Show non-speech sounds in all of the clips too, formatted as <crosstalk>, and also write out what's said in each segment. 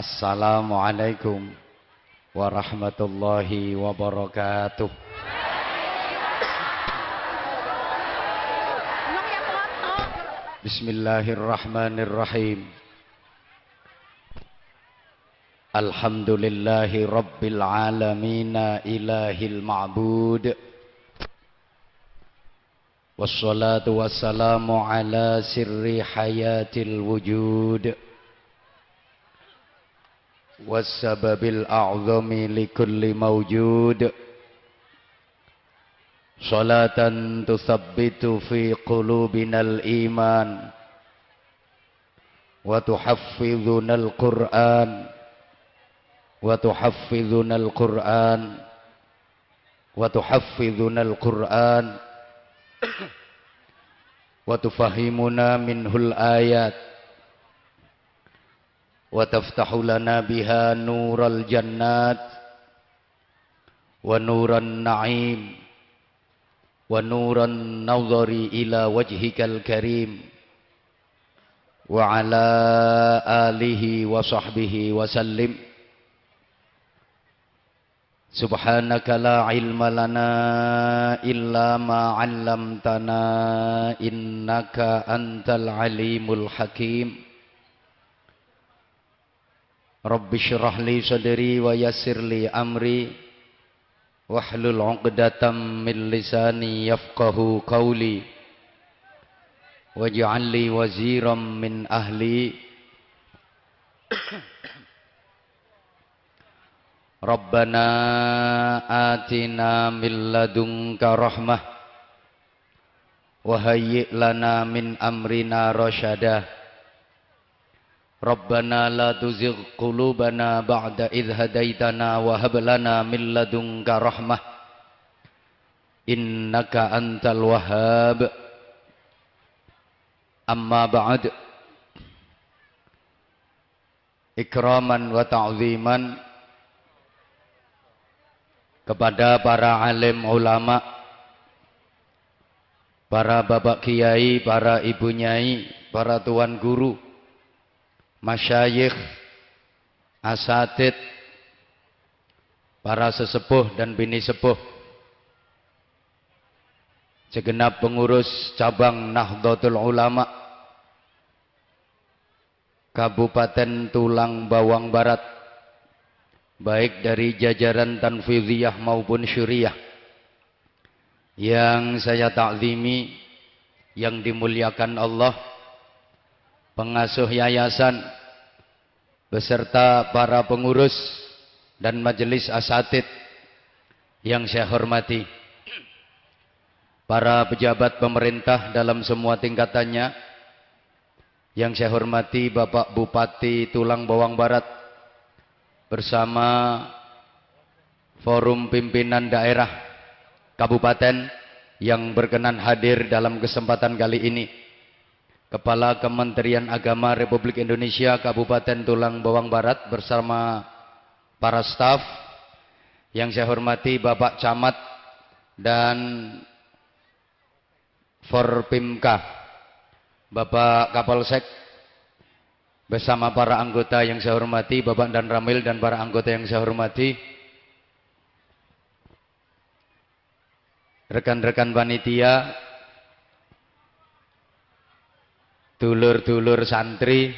Assalamualaikum warahmatullahi wabarakatuh. Bismillahirrahmanirrahim. Alhamdulillahi rabbil alamin ilahil ma'bud. Wassalatu wassalamu ala sirri hayatil wujud. والسبب الأعظم لكل موجود صلاة تثبت في قلوبنا الإيمان وتحفظنا القرآن وتحفظنا القرآن وتحفظنا القرآن وتفهمنا منه الآيات وتفتح لنا بها نور الجنات ونور النعيم ونور النظر إلى وجهك الكريم وعلى آله وصحبه وسلم. سبحانك لا علم لنا إلا ما علمتنا إنك أنت العليم الحكيم. Rabbi syrah li sadri wa li amri. Wahlul 'uqdatam min lisani yafqahu qawli. Waj'al li min ahli. Rabbana atina min ladunka rahmah. Wa hayyi lana min amrina rasyadah Rabbana la tuzigh qulubana ba'da idh hadaitana wa hab lana min ladunka rahmah. Innaka antal wahhab. Amma ba'd. Ikraman wa ta'ziman. Kepada para alim ulama para bapak kiai para ibu nyai para tuan guru masyayikh, asatid, para sesepuh dan bini sepuh, segenap pengurus cabang Nahdlatul Ulama, Kabupaten Tulang Bawang Barat, baik dari jajaran Tanfidhiyah maupun Syuriah, yang saya takzimi, yang dimuliakan Allah, pengasuh yayasan beserta para pengurus dan majelis asatid yang saya hormati. Para pejabat pemerintah dalam semua tingkatannya yang saya hormati Bapak Bupati Tulang Bawang Barat bersama forum pimpinan daerah kabupaten yang berkenan hadir dalam kesempatan kali ini Kepala Kementerian Agama Republik Indonesia Kabupaten Tulang Bawang Barat bersama para staf yang saya hormati Bapak Camat dan Forpimka Bapak Kapolsek bersama para anggota yang saya hormati Bapak dan Ramil dan para anggota yang saya hormati rekan-rekan panitia dulur-dulur santri,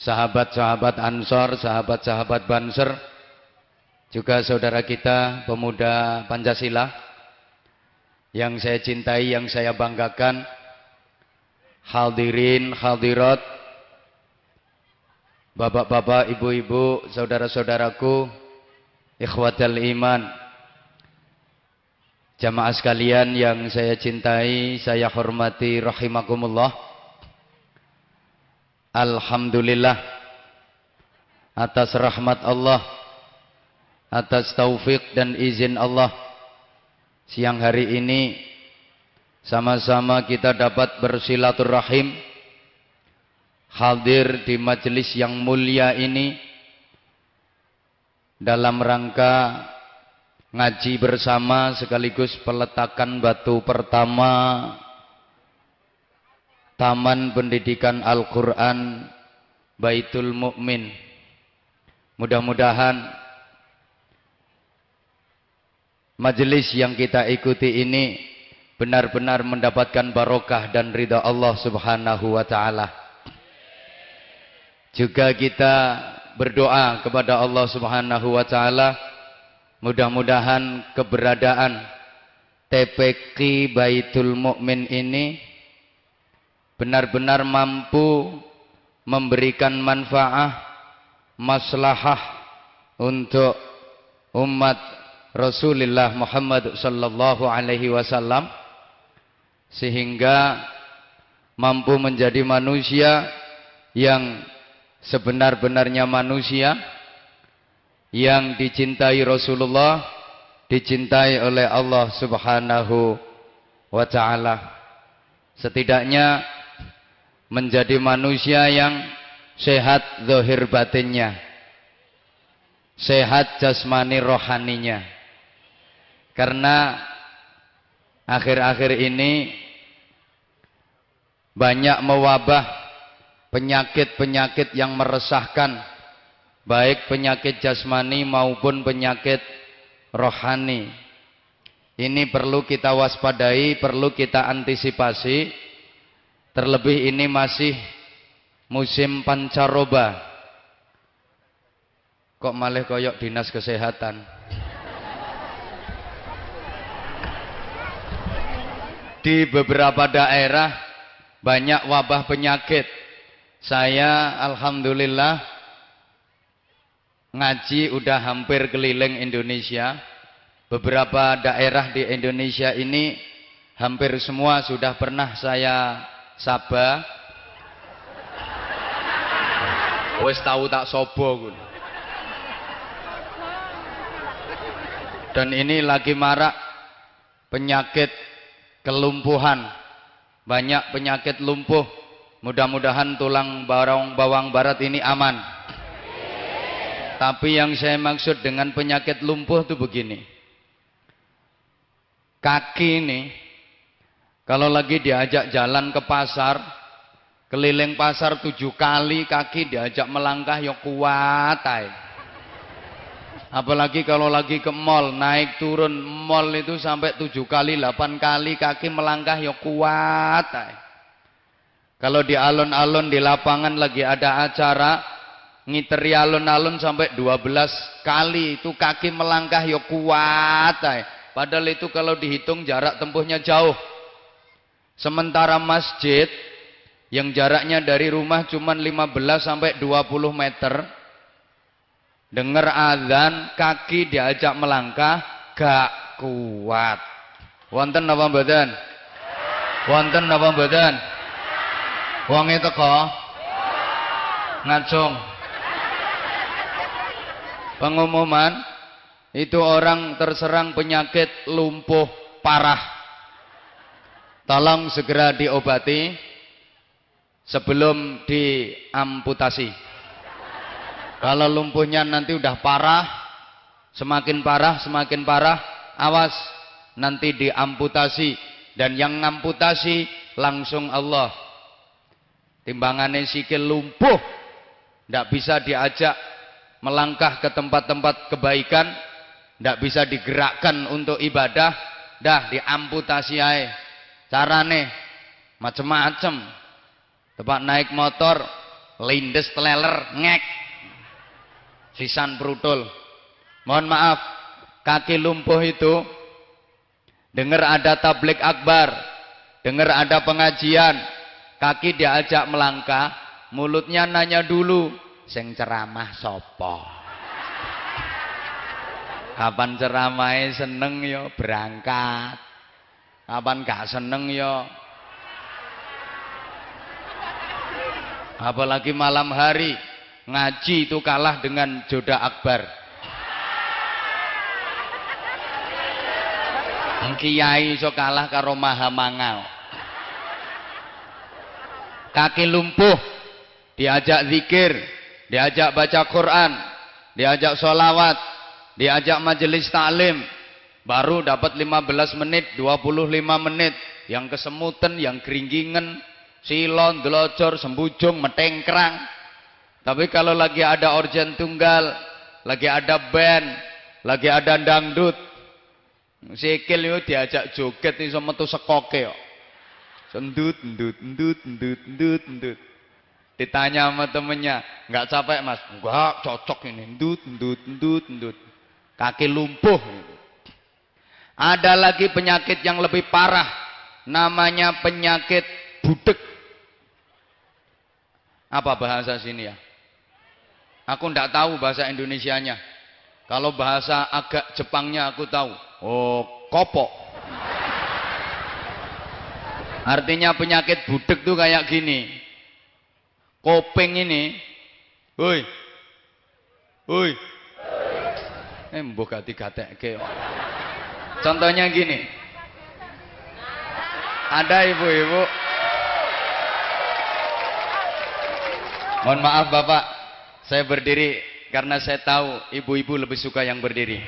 sahabat-sahabat Ansor, sahabat-sahabat Banser, juga saudara kita pemuda Pancasila. Yang saya cintai, yang saya banggakan, hadirin, hadirat, Bapak-bapak, ibu-ibu, saudara-saudaraku, ikhwatal iman, jamaah sekalian yang saya cintai, saya hormati rahimakumullah. Alhamdulillah atas rahmat Allah, atas taufik dan izin Allah. Siang hari ini sama-sama kita dapat bersilaturahim hadir di majelis yang mulia ini dalam rangka ngaji bersama sekaligus peletakan batu pertama Taman Pendidikan Al-Quran Baitul Mukmin. Mudah-mudahan majelis yang kita ikuti ini benar-benar mendapatkan barokah dan ridha Allah Subhanahu wa taala. Juga kita berdoa kepada Allah Subhanahu wa taala mudah-mudahan keberadaan TPQ Baitul Mukmin ini benar-benar mampu memberikan manfaat maslahah untuk umat Rasulullah Muhammad sallallahu alaihi wasallam sehingga mampu menjadi manusia yang sebenar-benarnya manusia yang dicintai Rasulullah dicintai oleh Allah Subhanahu wa taala. Setidaknya menjadi manusia yang sehat zahir batinnya sehat jasmani rohaninya. Karena akhir-akhir ini banyak mewabah penyakit-penyakit yang meresahkan baik penyakit jasmani maupun penyakit rohani. Ini perlu kita waspadai perlu kita antisipasi. Terlebih ini masih musim pancaroba. Kok malah koyok dinas kesehatan? Di beberapa daerah banyak wabah penyakit. Saya alhamdulillah ngaji udah hampir keliling Indonesia. Beberapa daerah di Indonesia ini hampir semua sudah pernah saya saba. Wes tahu tak sobo Dan ini lagi marak penyakit kelumpuhan. Banyak penyakit lumpuh Mudah-mudahan tulang bawang bawang barat ini aman. Tapi yang saya maksud dengan penyakit lumpuh itu begini. Kaki ini kalau lagi diajak jalan ke pasar, keliling pasar tujuh kali kaki diajak melangkah ya kuat Apalagi kalau lagi ke mall, naik turun mall itu sampai tujuh kali, delapan kali kaki melangkah ya kuat kalau di alun-alun di lapangan lagi ada acara ngiteri alun-alun sampai 12 kali itu kaki melangkah ya kuat ay. Padahal itu kalau dihitung jarak tempuhnya jauh. Sementara masjid yang jaraknya dari rumah cuma 15 sampai 20 meter dengar azan kaki diajak melangkah gak kuat. Wonten apa mboten? Wonten apa mboten? Wonge teko. Ngacung. Pengumuman itu orang terserang penyakit lumpuh parah. Tolong segera diobati sebelum diamputasi. Kalau lumpuhnya nanti udah parah, semakin parah, semakin parah, awas nanti diamputasi dan yang ngamputasi langsung Allah timbangannya sikil lumpuh tidak bisa diajak melangkah ke tempat-tempat kebaikan tidak bisa digerakkan untuk ibadah dah diamputasi aja carane macem-macem. Tempat naik motor lindes teleler ngek. Sisan brutul mohon maaf kaki lumpuh itu dengar ada tablik akbar dengar ada pengajian Kaki diajak melangkah, mulutnya nanya dulu, sing ceramah sapa? Kapan ceramahnya seneng yo berangkat. Kapan gak seneng yo apalagi malam hari ngaji itu kalah dengan joda akbar. Kiai iso kalah karo maha mangau kaki lumpuh diajak zikir diajak baca Quran diajak sholawat diajak majelis taklim baru dapat 15 menit 25 menit. Yang kesemutan yang keringgingan silon, delocor, sembujung, metengkrang. Tapi kalau lagi ada organ tunggal lagi ada band lagi ada dangdut sikil itu diajak joget iso metu sekoke kok Sendut, endut, endut, endut, endut, endut. Ditanya sama temennya, nggak capek mas? Enggak, cocok ini. Endut, endut, endut, endut. Kaki lumpuh. Ada lagi penyakit yang lebih parah. Namanya penyakit budek. Apa bahasa sini ya? Aku ndak tahu bahasa Indonesianya. Kalau bahasa agak Jepangnya aku tahu. Oh, kopok. Artinya penyakit budek tuh kayak gini. Kopeng ini. Woi. Woi. Eh mbok gati gatekke. Contohnya gini. Ada ibu-ibu. Mohon maaf Bapak, saya berdiri karena saya tahu ibu-ibu lebih suka yang berdiri.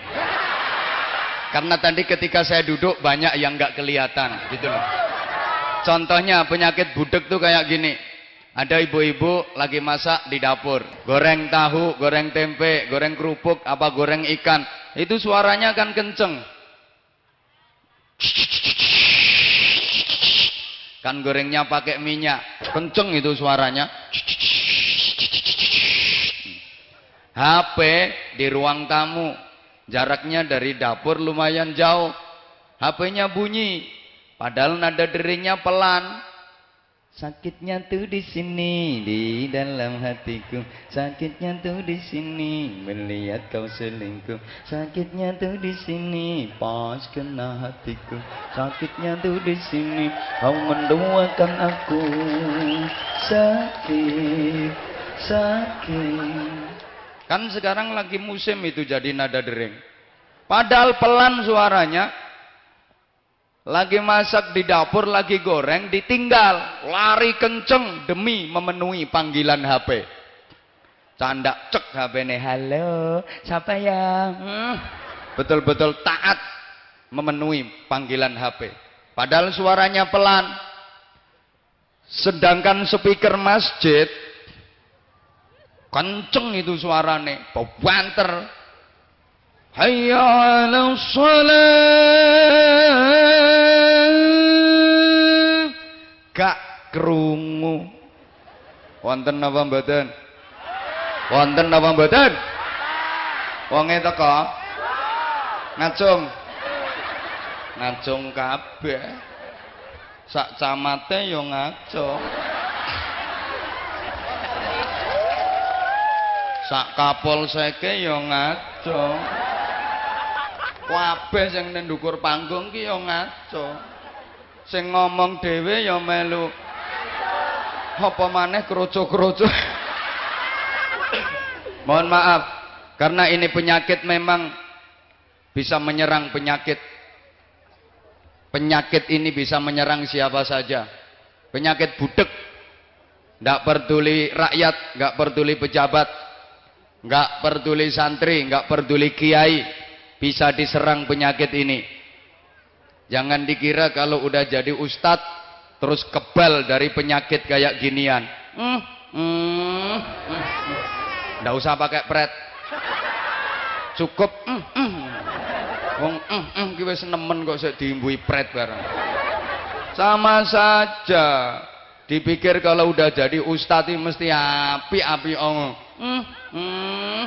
Karena tadi ketika saya duduk banyak yang nggak kelihatan, gitu loh. Contohnya penyakit budek tuh kayak gini. Ada ibu-ibu lagi masak di dapur. Goreng tahu, goreng tempe, goreng kerupuk, apa goreng ikan. Itu suaranya kan kenceng. Kan gorengnya pakai minyak. Kenceng itu suaranya. HP di ruang tamu. Jaraknya dari dapur lumayan jauh. HP-nya bunyi. Padahal nada deringnya pelan. Sakitnya tuh di sini di dalam hatiku. Sakitnya tuh di sini melihat kau selingkuh. Sakitnya tuh di sini pas kena hatiku. Sakitnya tuh di sini kau mendoakan aku. Sakit, sakit. Kan sekarang lagi musim itu jadi nada dering. Padahal pelan suaranya, lagi masak di dapur, lagi goreng, ditinggal. Lari kenceng demi memenuhi panggilan HP. Canda cek HP ini. Halo, siapa ya? Hmm. Betul-betul taat memenuhi panggilan HP. Padahal suaranya pelan. Sedangkan speaker masjid kenceng itu suaranya, banter. Hayya 'ala shalah krungu. Wonten napa mboten? Wonten napa mboten? Wonge teko? Ngacung. Ngacung kabeh. Sak camate yo ngacung. Sak kapol seke yo ngacung. Kabeh sing ndukur panggung ki yo ngacung. Sing ngomong dhewe ya melu apa maneh kroco-kroco mohon maaf karena ini penyakit memang bisa menyerang penyakit. Penyakit ini bisa menyerang siapa saja. Penyakit budek tidak peduli rakyat nggak peduli pejabat nggak peduli santri nggak peduli kiai bisa diserang penyakit ini. Jangan dikira kalau udah jadi ustad terus kebal dari penyakit kayak ginian. Hmm, hmm, hmm. usah pakai pret. Cukup hmm, hmm. Wong hmm, hmm, kok sik diimbui pret bareng. Sama saja. Dipikir kalau udah jadi ustad ini mesti api-api ong. Hmm, hmm.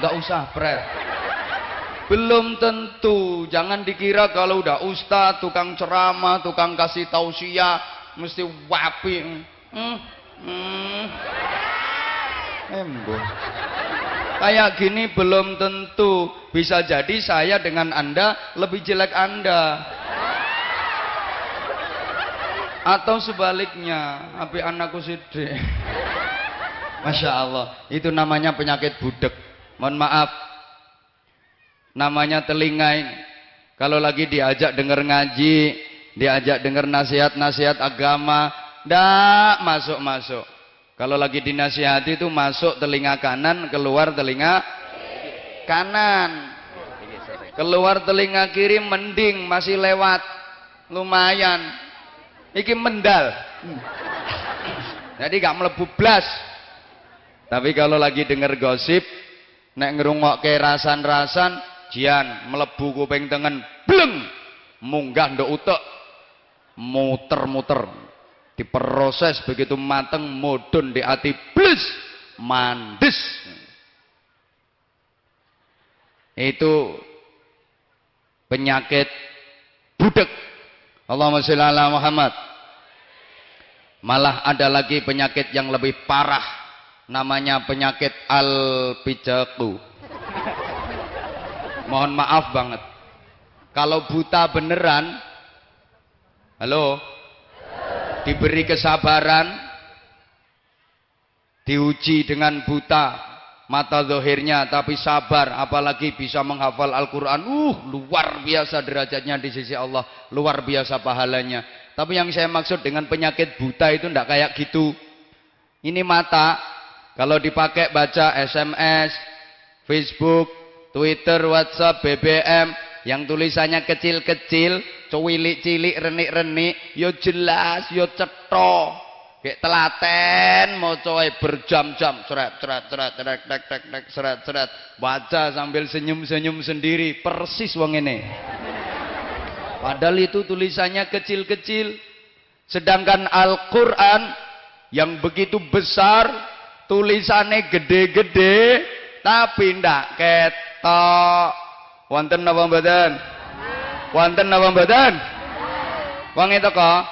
Enggak usah pret. Belum tentu. Jangan dikira kalau udah ustaz, tukang ceramah, tukang kasih tausiah, mesti wapi. Hmm, hmm. Embo. Kayak gini belum tentu bisa jadi saya dengan Anda lebih jelek Anda. Atau sebaliknya, api anakku sidik. Masya Allah, itu namanya penyakit budek. Mohon maaf, namanya telinga ini. Kalau lagi diajak dengar ngaji, diajak dengar nasihat-nasihat agama, ndak masuk-masuk. Kalau lagi dinasihati itu masuk telinga kanan, keluar telinga kanan. Keluar telinga kiri mending masih lewat. Lumayan. Iki mendal. Jadi gak melebu blas. Tapi kalau lagi denger gosip, nek ngerungokke rasan-rasan, jian melebu kuping tengen, bleng. Munggah ndok utek. Muter-muter. Diproses begitu mateng mudun di hati plus mandes itu penyakit budek. Allahumma sholli ala Muhammad. Malah ada lagi penyakit yang lebih parah. Namanya penyakit al-pijaku mohon maaf banget kalau buta beneran halo diberi kesabaran, diuji dengan buta mata zohirnya, tapi sabar, apalagi bisa menghafal Al-Quran. Uh, luar biasa derajatnya di sisi Allah, luar biasa pahalanya. Tapi yang saya maksud dengan penyakit buta itu tidak kayak gitu. Ini mata, kalau dipakai baca SMS, Facebook, Twitter, WhatsApp, BBM, yang tulisannya kecil-kecil, cuwilik-cilik, renik-renik, yo jelas, yo cetha. Kayak telaten maca berjam-jam, seret seret seret seret tek tek seret seret, baca sambil senyum-senyum sendiri, persis wong ini. Padahal itu tulisannya kecil-kecil. Sedangkan Al-Qur'an yang begitu besar, tulisannya gede-gede, tapi ndak ketok. Wonten napa mboten? Wonten napa mboten? Wong itu kok?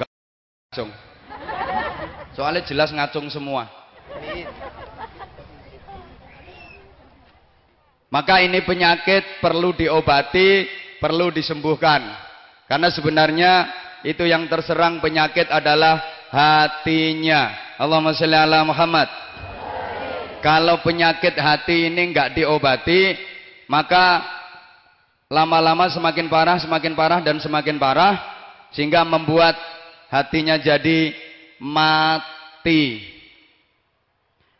Ngacung. Soalnya jelas ngacung semua. Maka ini penyakit perlu diobati, perlu disembuhkan. Karena sebenarnya itu yang terserang penyakit adalah hatinya. Allahumma sholli ala Muhammad. Kalau penyakit hati ini enggak diobati, maka lama-lama semakin parah, semakin parah dan semakin parah sehingga membuat hatinya jadi mati.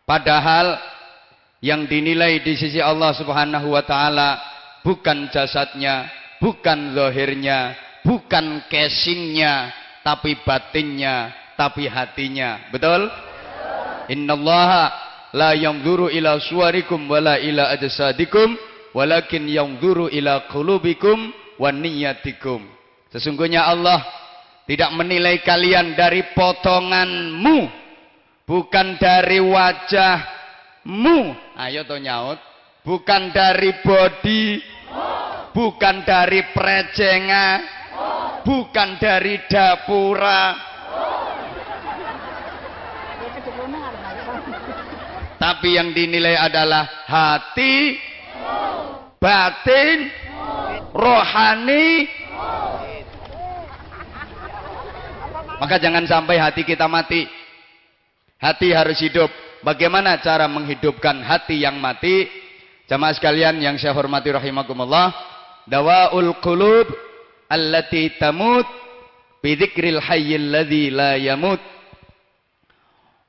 Padahal yang dinilai di sisi Allah Subhanahu wa taala bukan jasadnya, bukan zahirnya, bukan casingnya, tapi batinnya, tapi hatinya. Betul? Innallaha la yanzuru ila suwarikum wala ila ajsadikum walakin yanzuru ila qulubikum wa niyyatikum. Sesungguhnya Allah tidak menilai kalian dari potonganmu, bukan dari wajahmu. Ayo to nyaut. Bukan dari body, bukan dari prejenga, bukan dari dapura. Tapi yang dinilai adalah hati batin, rohani. Maka jangan sampai hati kita mati. Hati harus hidup. Bagaimana cara menghidupkan hati yang mati? Jamaah sekalian yang saya hormati rahimakumullah, dawaul qulub allati tamut bidzikril hayyil ladzi la yamut.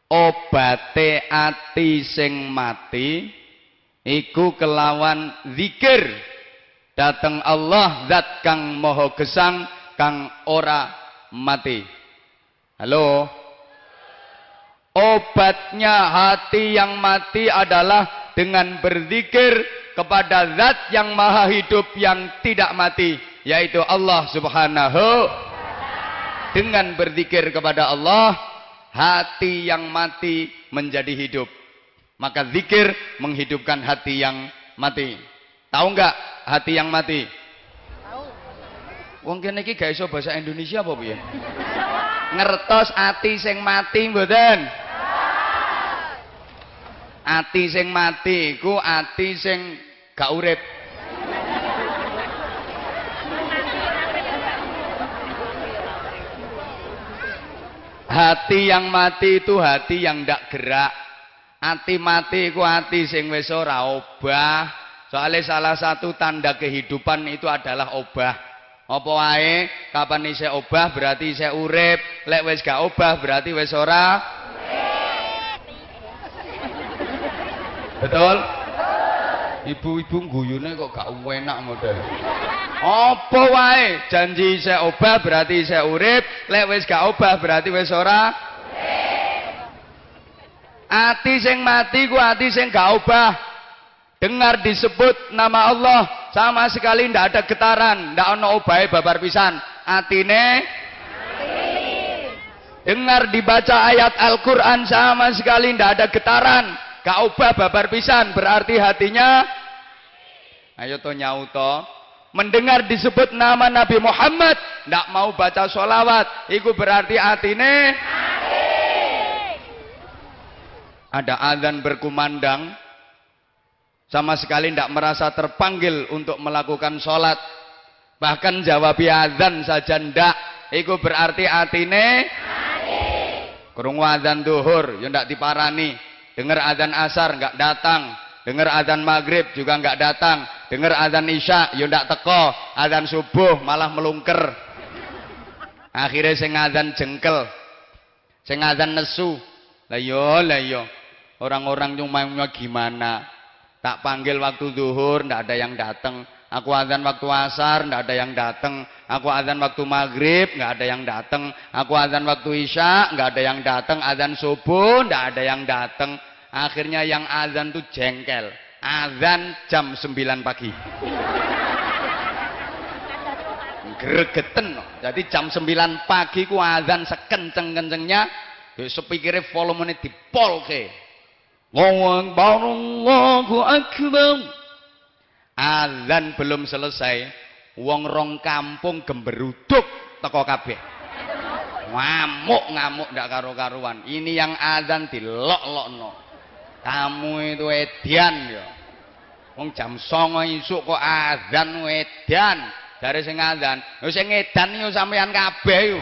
Obate ati sing mati iku kelawan zikir. Datang Allah zat kang moho gesang kang ora mati. Halo? Obatnya hati yang mati adalah dengan berzikir kepada zat yang maha hidup yang tidak mati yaitu Allah subhanahu dengan berzikir kepada Allah hati yang mati menjadi hidup maka zikir menghidupkan hati yang mati. Tahu enggak hati yang mati? Tahu. Wong kene iki gak iso bahasa Indonesia apa piye? <laughs> Ngertos ati sing mati mboten? Ati sing mati iku ati sing gak urip. Hati yang mati itu hati yang ndak gerak. Hati mati iku hati sing wis ora obah. Soalnya salah satu tanda kehidupan itu adalah obah. Apa wae kapan isih obah berarti isih urip, lek wis gak obah berarti wis ora Betul? Ibu-ibu guyune kok gak enak model. Apa wae? Janji isih obah berarti isih urip, lek wis gak obah berarti wis ora. Ati sing mati ku ati sing gak obah. Dengar disebut nama Allah. Sama sekali ndak ada getaran, ndak ono obahe babar pisan. Atine? Dengar dibaca ayat Al-Qur'an. Sama sekali ndak ada getaran, gak obah babar pisan, berarti hatinya Ayo to nyauto. Mendengar disebut nama Nabi Muhammad, ndak mau baca sholawat, itu berarti atine ada adzan berkumandang, sama sekali tidak merasa terpanggil untuk melakukan sholat. Bahkan jawab adzan saja ndak. Itu berarti atine kurung adzan duhur, ya ndak diparani. Dengar adzan asar nggak datang. Dengar adzan maghrib juga nggak datang. Dengar adzan isya ya ndak teko. Adzan subuh malah melungker. Akhirnya sing adzan jengkel. Sing adzan nesu. Lah yo, lah yo. Orang-orang cuma gimana? Tak panggil waktu zuhur, ndak ada yang datang. Aku azan waktu asar, ndak ada yang datang. Aku azan waktu maghrib, nggak ada yang datang. Aku azan waktu isya, nggak ada yang datang. Azan subuh, ndak ada yang datang. Akhirnya yang azan tuh jengkel. Azan jam 9 pagi. Gregeten. Jadi jam 9 pagi ku azan sekenceng-kencengnya. Sepikirnya volumenya dipolke. Allahu Akbar, Allahu Akbar. Azan belum selesai, wong rong kampung gemberuduk teko kabeh. Ngamuk-ngamuk ndak karu-karuan. Ini yang azan dilok-lokno. Kamu itu edian ya. Wong jam 09.00 isuk kok azan edian. Dari sing azan, yo sing edan yo sampean kabeh yo.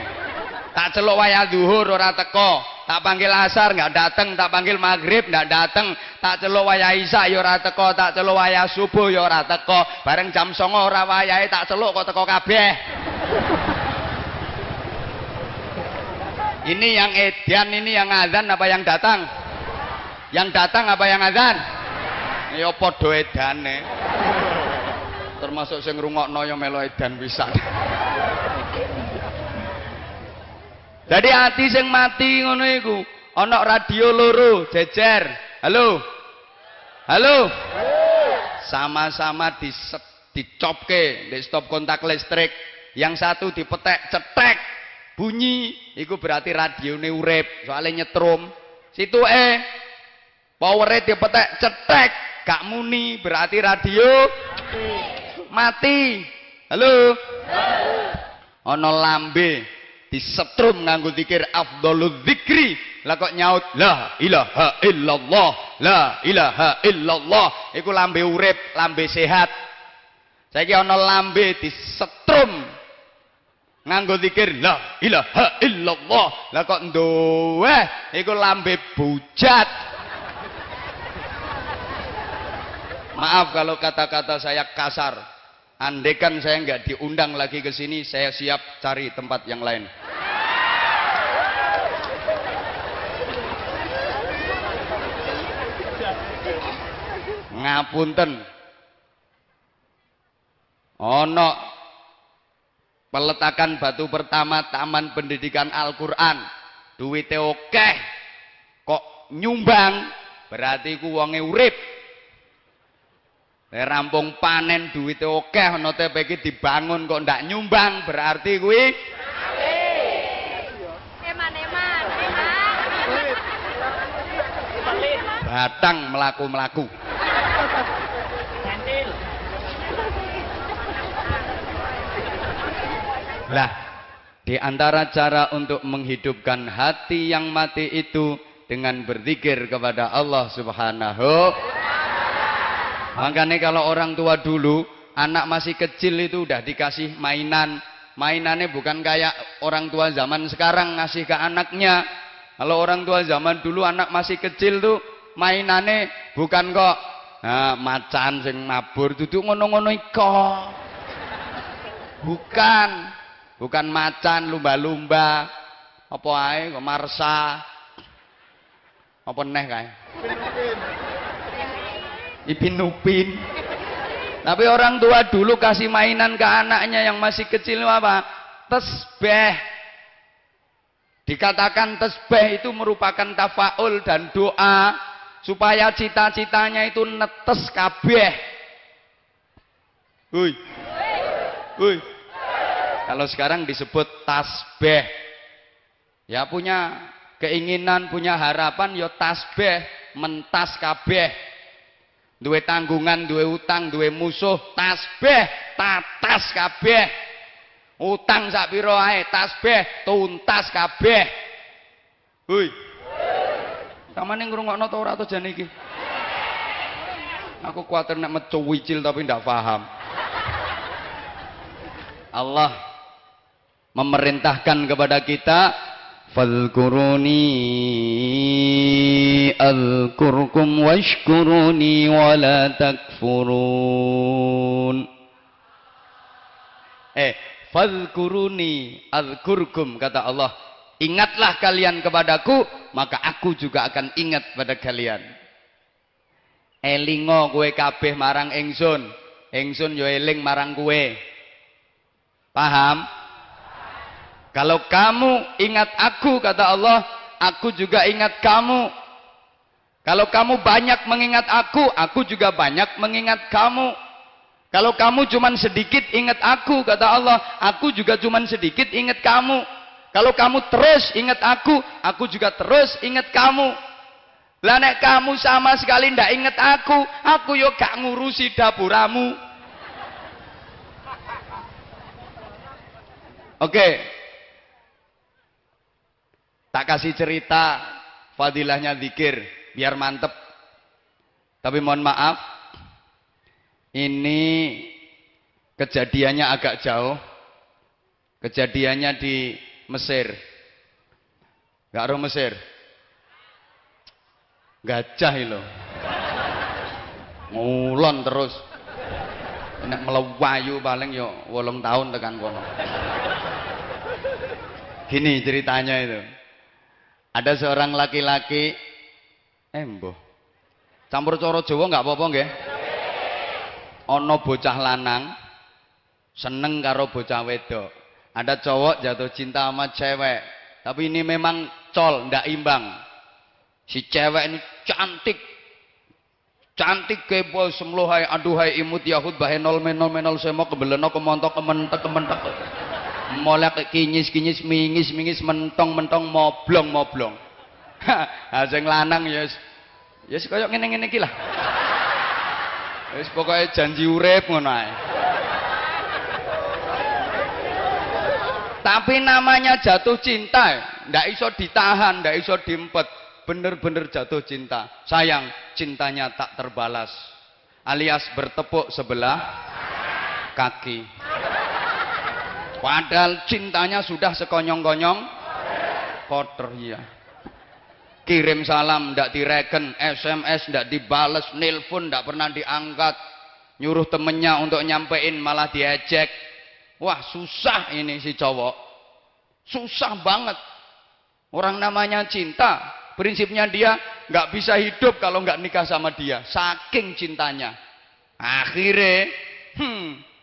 Tak celuk wayah zuhur ora teko tak panggil asar nggak datang tak panggil maghrib nggak datang tak celuk wayah isya ya ora teko tak celuk wayah subuh ya ora teko bareng jam songo ora wayahe tak celuk kok teko kabeh ini yang edian ini yang azan apa yang datang yang datang apa yang azan ya padha edane termasuk sing ngrungokno ya melo edan pisan Jadi hati sing mati ngono iku, ana radio loro jejer. Halo. Halo. Sama-sama di dicopke, di stop kontak listrik. Yang satu dipetek cetek bunyi, iku berarti radione urip, soalnya nyetrum. Situ eh powere dipetek cetek, gak muni, berarti radio. Mati. Halo. Ana lambe disetrum nganggo zikir afdhalul zikri. Lah kok nyaut la ilaha illallah la ilaha illallah. Iku lambe urip lambe sehat. Saiki ana lambe disetrum nganggo zikir la ilaha illallah. Lah kok nduweh iku lambe bujat maaf kalau kata-kata saya kasar Andekan saya nggak diundang lagi ke sini, saya siap cari tempat yang lain. Ngapunten. Ono peletakan batu pertama Taman Pendidikan Al-Qur'an. Duwite oke. Kok nyumbang berarti ku wonge urip rampung panen duit oke ana tepe iki dibangun kok ndak nyumbang berarti kuwi batang melaku-melaku. Lah di antara cara untuk menghidupkan hati yang mati itu dengan berzikir kepada Allah Subhanahu Makanya kalau orang tua dulu anak masih kecil itu udah dikasih mainan. Mainannya bukan kayak orang tua zaman sekarang ngasih ke anaknya. Kalau orang tua zaman dulu anak masih kecil tuh mainannya bukan kok nah, macan sing nabur duduk ngono-ngono iko. Bukan. Bukan macan lumba-lumba. Apa ae kok marsa. Apa neh kae? Ipin Upin. Tapi orang tua dulu kasih mainan ke anaknya yang masih kecil apa? Tesbeh. Dikatakan tesbeh itu merupakan tafaul dan doa supaya cita-citanya itu netes kabeh. Hui. Hui. Kalau sekarang disebut tasbeh. Ya punya keinginan, punya harapan ya tasbeh, mentas kabeh duwe tanggungan, duwe utang, duwe musuh, tasbih, tatas kabeh. Utang sak pira ae, tasbih, tuntas kabeh. Hui. Samane ngrungokno ta ora to jane iki? Aku kuatir nek mecu wicil tapi ndak paham. Allah memerintahkan kepada kita فاذكروني أذكركم واشكروني ولا تكفرون Eh, fadhkuruni adzkurkum kata Allah. Ingatlah kalian kepadaku, maka aku juga akan ingat pada kalian. Elingo kue kabeh marang ingsun, ingsun yo eling marang kue. Paham? Kalau kamu ingat aku, kata Allah, aku juga ingat kamu. Kalau kamu banyak mengingat aku, aku juga banyak mengingat kamu. Kalau kamu cuma sedikit ingat aku, kata Allah, aku juga cuma sedikit ingat kamu. Kalau kamu terus ingat aku, aku juga terus ingat kamu. Lah nek kamu sama sekali ndak ingat aku, aku yo gak ngurusi dapuramu. Oke, okay. Tak kasih cerita fadilahnya zikir biar mantep. Tapi mohon maaf, ini kejadiannya agak jauh. Kejadiannya di Mesir. Gak roh Mesir. Gajah itu. Ngulon terus. Nek melewayu paling yo wolong tahun tekan kono. Gini ceritanya itu. Ada seorang laki-laki embo. Campur coro Jawa nggak apa-apa nggih? Ana bocah lanang seneng karo bocah wedok. Ada cowok jatuh cinta sama cewek, tapi ini memang col, ndak imbang. Si cewek ini cantik. Cantik kepo semlohai aduhai imut yahud bahe nol menol menol semok kebeleno kemontok kementek kementek molek kinyis kinyis mingis mingis mentong mentong moblong moblong. <laughs> Ha sing lanang ya ya kaya ngene-ngene iki lah. Wis pokoke janji urip ngono tapi namanya jatuh cinta ndak iso ditahan ndak iso diempet. Bener-bener jatuh cinta. Sayang cintanya tak terbalas. Alias bertepuk sebelah kaki Padahal cintanya sudah sekonyong-konyong kotor ya. Kirim salam ndak direken, SMS ndak dibales, nelpon ndak pernah diangkat. Nyuruh temennya untuk nyampein malah diejek. Wah, susah ini si cowok. Susah banget. Orang namanya cinta, prinsipnya dia nggak bisa hidup kalau nggak nikah sama dia. Saking cintanya. Akhirnya, hmm,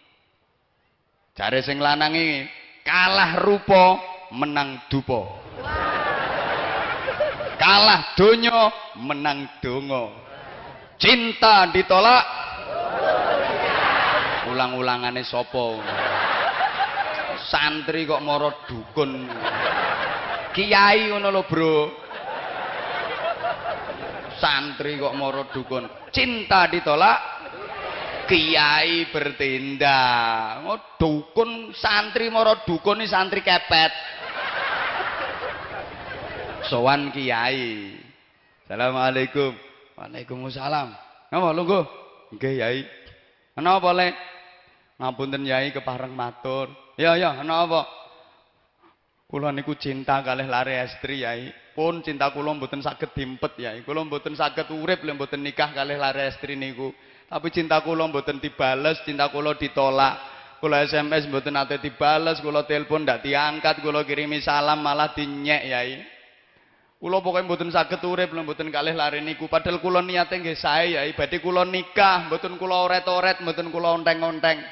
Jare sing lanang iki kalah rupa menang dupa. Kalah donya menang donga. Cinta ditolak ulang-ulangane sapa? Santri kok moro dukun. Kiai ngono lho, Bro. Santri kok moro dukun. Cinta ditolak kiai bertindak oh, dukun santri moro dukun ini santri kepet sowan kiai Assalamualaikum. Waalaikumsalam. Napa lungguh? Nggih, Yai. Ana apa, Le? Ngapunten Yai kepareng matur. Ya, ya, ana apa? Kula niku cinta kalih lare estri, Yai. Pun cinta kula mboten saged dimpet, Yai. Kula mboten saged urip lek mboten nikah kalih lare estri niku. Tapi cinta kula mboten dibales, cinta kula ditolak. Kula SMS mboten nate dibales, kula telepon ndak diangkat, kula kirimi salam malah dinyek, Yai. Kula pokoke mboten saged urip lho mboten kalih lare niku. Padahal kula niate nggih sae ya, ibadhe kula nikah, mboten kula oret-oret, mboten kula onteng-onteng.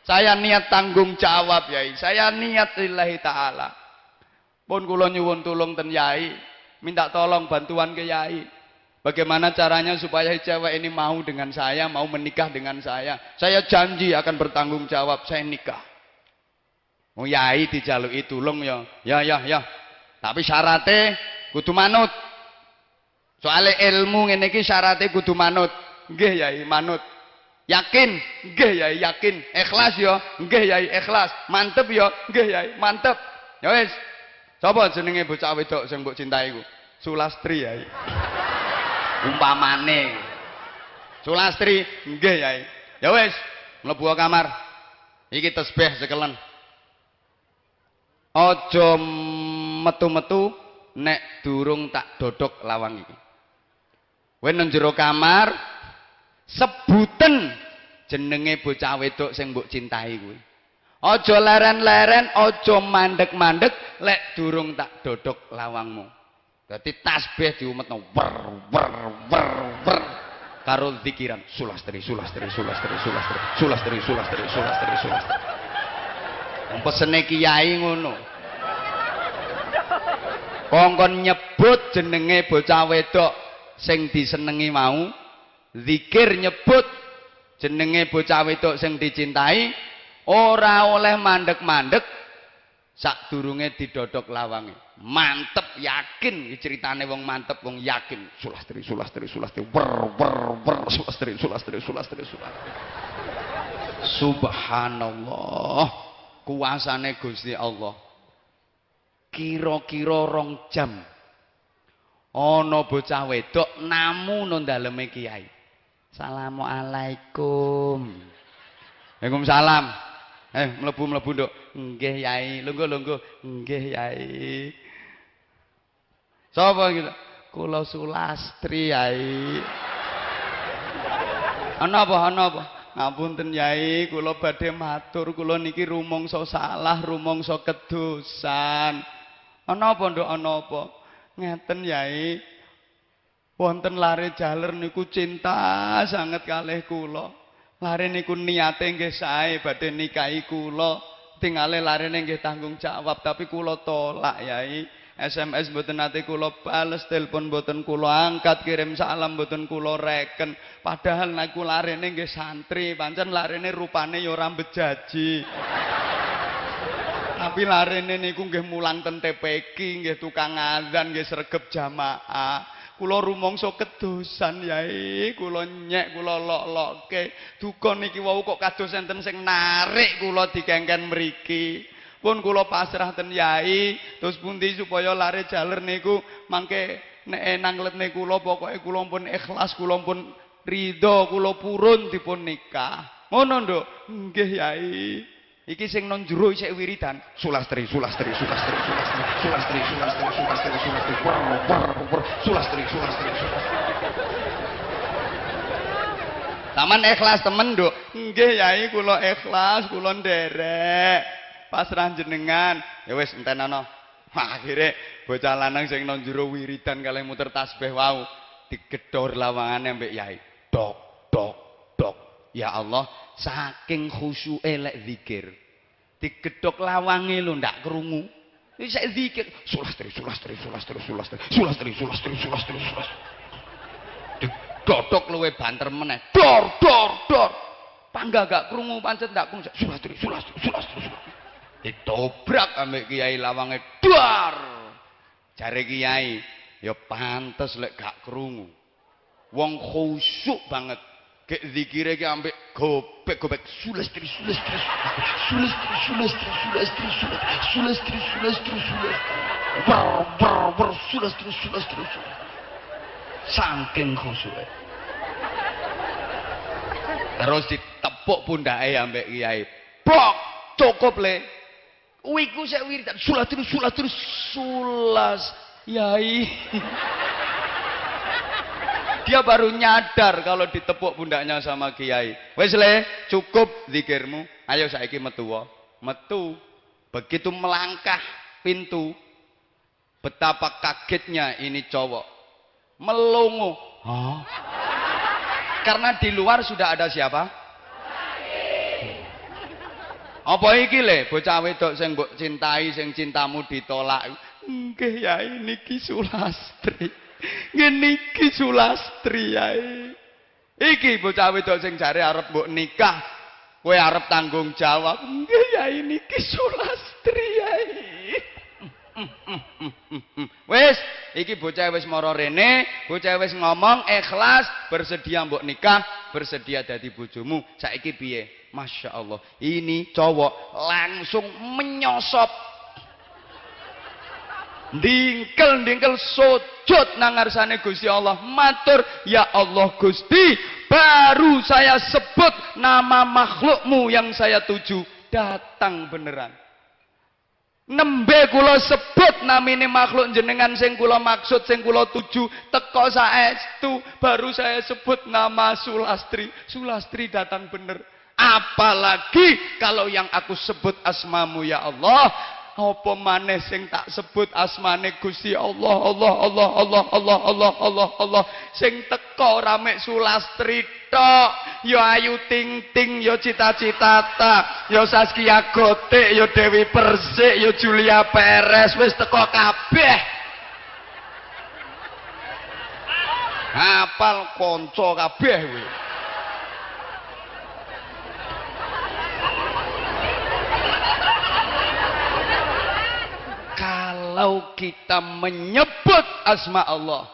Saya niat tanggung jawab yai. Saya niat lillahi taala. Pun kula nyuwun tulung ten yai, minta tolong bantuan ke yai. Bagaimana caranya supaya cewek ini mau dengan saya, mau menikah dengan saya. Saya janji akan bertanggung jawab, saya nikah. Oh yai dijaluki tulung ya. Ya ya ya. Tapi syaratnya kudu manut. Soale ilmu ngene iki syaraté kudu manut. Nggih Yai, manut. Yakin? Nggih Yai, yakin. Ikhlas ya? Nggih Yai, ikhlas. Mantep ya? Nggih Yai, mantep. Ya wis. Sapa jenenge bocah wedok sing mbok cintai ku? Sulastri Yai. Umpamane. Sulastri, nggih Yai. Ya wis, mlebu kamar. Iki tesbih sekelen. Aja metu-metu nek durung tak dodok lawang iki. Kowe nang jero kamar sebuten jenenge bocah wedok sing mbok cintai kuwi. Aja leren-leren, aja mandek-mandek lek durung tak dodok lawangmu. Dadi tasbih diumetno wer wer wer wer karo zikiran sulastri sulastri sulastri sulastri sulastri sulastri sulastri sulastri. Pesene kiai ngono. kongkon nyebut jenenge bocah wedok sing disenengi mau zikir nyebut jenenge bocah wedok sing dicintai ora oleh mandek-mandek sak durunge didodok lawange. Mantep yakin ceritane wong mantep wong yakin. Sulastri sulastri sulastri wer wer wer sulastri sulastri sulastri sulastri. Subhanallah kuasane Gusti Allah. Kira-kira rong jam ana bocah wedok namu nang daleme kiai. Assalamualaikum. Waalaikumsalam eh mlebu-mlebu nduk. Nggih yai. Lungguh lungguh. Nggih yai. Sapa gitu kula sulastri yai. Ana apa ana apa? Ngapunten yai. Kula badhe matur. Kula niki rumangsa salah rumangsa kedosan. Ana apa nduk? Ana apa? Ngeten Yai. Wonten lare jaler niku cinta sangat kalih kula. Lare niku niate nggih sae badhe nikahi kula. Tingale larene nggih tanggung jawab tapi kula tolak Yai. SMS mboten nate kula bales, telepon mboten kula angkat, kirim salam mboten kula reken. Padahal niku larene nggih santri, pancen larene rupane ya ora bejaji. Tapi larene niku nggih mulang ten TPK, nggih tukang azan, nggih sregep jamaah. Kula rumangsa kedosan yai, kula nyek, kula lok-lokke. Duka niki wau kok kados enten sing narik kula dikengken mriki. Pun kula pasrah ten yai, terus pundi supaya lare jaler niku mangke nek enang letne kula pokoke kula pun ikhlas, kula pun ridho, kula purun dipun nikah. Ngono nduk. Nggih yai. Iki sing non jero isih wiridan. Sulastri, sulastri, sulastri, sulastri, sulastri, sulastri, sulastri, sulastri, sulastri, sulastri, sulastri. Taman ikhlas temen, Nduk. Nggih, Yai, kula ikhlas, kula nderek. Pasrah jenengan. Ya wis entenono. Akhire bocah lanang sing non jero wiridan kalih muter tasbih wau digedhor lawangane mbek Yai. Dok, dok. Ya Allah, saking khusyuke lek zikir digedhok lawange lho ndak krungu. Iki sik zikir sulastri sulastri sulastri sulastri sulastri sulastri sulastri sulastri. Digedhok luwe banter meneh. Dor dor dor. Pangga gak krungu pancet ndak krungu. Sulastri sulastri sulastri sulastri. Ditobrak ambek kiai lawange. Dor! Jare kiai ya pantes lek gak krungu. Wong khusyuk banget Kek zikire ki ambek gobek gobek sulestri sulestri sulestri sulestri sulestri sulestri sulestri sulestri wer wer wer sulestri sulestri saking khusyuke terus ditepuk pundake ambek kiai. Bok cukup le. Kuwi ku sik wiridan. Sulat terus sulat terus sulas. Yai dia baru nyadar kalau ditepuk pundaknya sama kiai. Wes le, cukup zikirmu. Ayo saiki metu Metu. Begitu melangkah pintu, betapa kagetnya ini cowok. Melongo. Hah? Karena di luar sudah ada siapa? Apa iki le bocah wedok sing mbok cintai sing cintamu ditolak? Nggih ya ini ki Sulastri. Ngene iki Sulastri ae. Iki bocah wedok sing jare arep mbok nikah, kowe arep tanggung jawab. Nggih ya ini ki Sulastri ae. Wis, iki bocah wis mara rene, bocah wis ngomong ikhlas, bersedia mbok nikah, bersedia dadi bojomu. Saiki piye? Masya Allah, ini cowok langsung menyosop Dingkel dingkel sujud nang ngarsane Gusti Allah. Matur, "Ya Allah Gusti, baru saya sebut nama makhlukmu yang saya tuju datang beneran." Nembe kula sebut namine makhluk jenengan sing kula maksud sing kula tuju teko saestu baru saya sebut nama Sulastri. Sulastri datang bener. Apalagi kalau yang aku sebut asmamu ya Allah apa maneh sing tak sebut asmane Gusti Allah Allah Allah Allah Allah Allah Allah Allah. Sing teko rame sulastri tok ya ayu ting ting ya cita-cita ta. Ya Saskia Gotik ya Dewi Persik ya Julia Perez. Wis teko kabeh. Hafal kanca kabeh kuwi kalau kita menyebut asma Allah